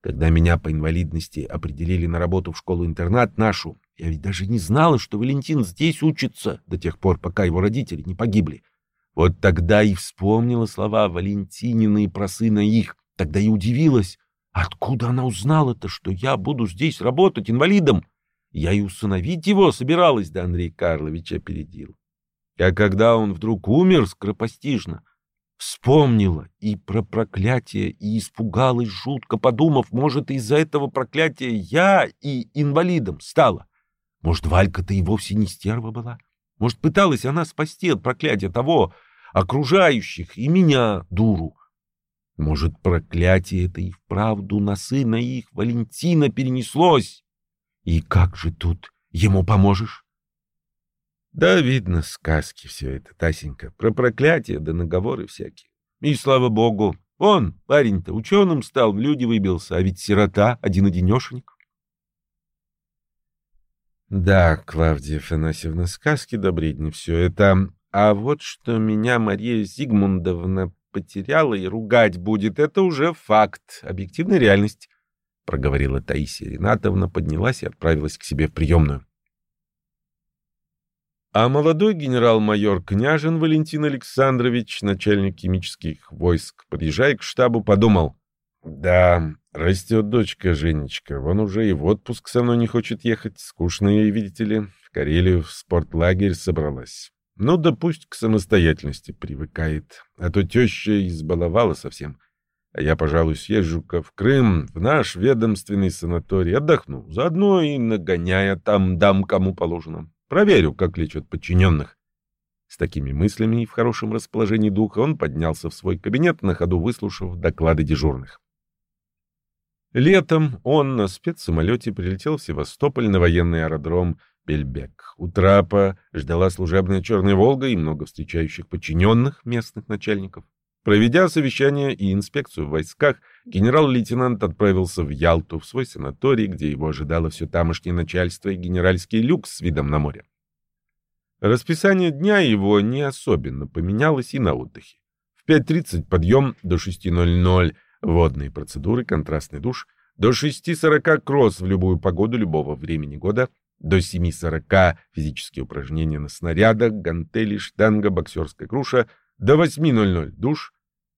Когда меня по инвалидности определили на работу в школу-интернат нашу, я ведь даже не знала, что Валентин здесь учится до тех пор, пока его родители не погибли. Вот тогда и вспомнила слова Валентинины про сына их. Тогда и удивилась, откуда она узнала-то, что я буду здесь работать инвалидом. Я и усыновить его собиралась, да Андрей Карлович опередил. А когда он вдруг умер скоропостижно, вспомнила и про проклятие, и испугалась жутко, подумав, может, из-за этого проклятия я и инвалидом стала. Может, Валька-то и вовсе не стерва была? Может, пыталась она спасти от проклятия того, окружающих, и меня, дуру? Может, проклятие это и вправду на сына их, Валентина, перенеслось? И как же тут ему поможешь? Да, видно, сказки все это, Тасенька, про проклятие да наговоры всякие. И слава богу, он, парень-то, ученым стал, в люди выбился, а ведь сирота, один-одинешенек. Да, Клавдия Афанасьевна, сказки да бредни все это. А вот что меня Мария Зигмундовна потеряла и ругать будет, это уже факт, объективная реальность проговорила Таисия Ринатовна, поднялась и отправилась к себе в приемную. А молодой генерал-майор Княжин Валентин Александрович, начальник химических войск, подъезжая к штабу, подумал, «Да, растет дочка Женечка, вон уже и в отпуск со мной не хочет ехать, скучно ей, видите ли, в Карелию в спортлагерь собралась. Ну да пусть к самостоятельности привыкает, а то теща избаловала совсем. А я, пожалуй, съезжу-ка в Крым, в наш ведомственный санаторий, отдохну, заодно и нагоняя там дам кому положено. Проверю, как лечат подчиненных. С такими мыслями и в хорошем расположении духа он поднялся в свой кабинет, на ходу выслушав доклады дежурных. Летом он на спецсамолете прилетел в Севастополь на военный аэродром Бельбек. У трапа ждала служебная «Черная Волга» и много встречающих подчиненных местных начальников. Проведя совещание и инспекцию в войсках, генерал-лейтенант отправился в Ялту, в свой санаторий, где его ожидало все тамошнее начальство и генеральский люкс с видом на море. Расписание дня его не особенно поменялось и на отдыхе. В 5.30 подъем, до 6.00 водные процедуры, контрастный душ, до 6.40 кросс в любую погоду любого времени года, до 7.40 физические упражнения на снарядах, гантели, штанга, боксерская груша, до 8.00 душ,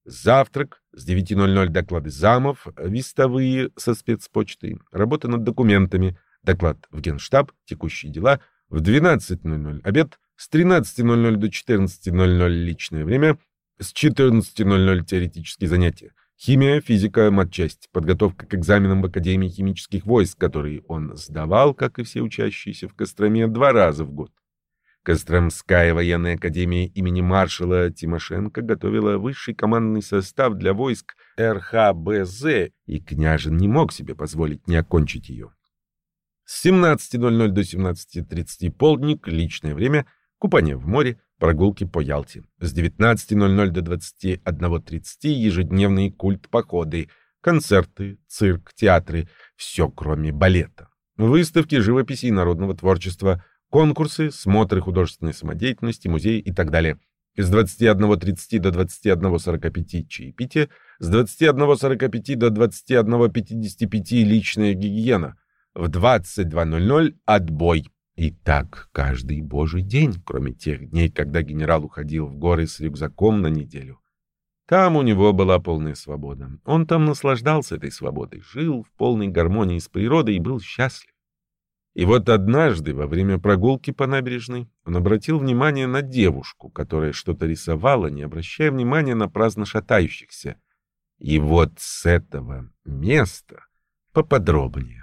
Завтрак, с 9.00 доклады замов, вестовые со спецпочтой, работа над документами, доклад в генштаб, текущие дела, в 12.00 обед, с 13.00 до 14.00 личное время, с 14.00 теоретические занятия. Химия, физика, матчасть, подготовка к экзаменам в Академии химических войск, которые он сдавал, как и все учащиеся в Костроме, два раза в год. Костромская военная академия имени маршала Тимошенко готовила высший командный состав для войск РХБЗ, и княжин не мог себе позволить не окончить ее. С 17.00 до 17.30 полдник, личное время, купание в море, прогулки по Ялте. С 19.00 до 21.30 ежедневные культ-походы, концерты, цирк, театры, все кроме балета. Выставки живописи и народного творчества, конкурсы, смотры художественной самодеятельности, музеи и так далее. С 21.30 до 21.45 чаепитие, с 21.45 до 21.55 личная гигиена, в 22.00 отбой. И так каждый божий день, кроме тех дней, когда генерал уходил в горы с рюкзаком на неделю. Там у него была полная свобода. Он там наслаждался этой свободой, жил в полной гармонии с природой и был счастлив. И вот однажды, во время прогулки по набережной, он обратил внимание на девушку, которая что-то рисовала, не обращая внимания на праздно шатающихся. И вот с этого места поподробнее.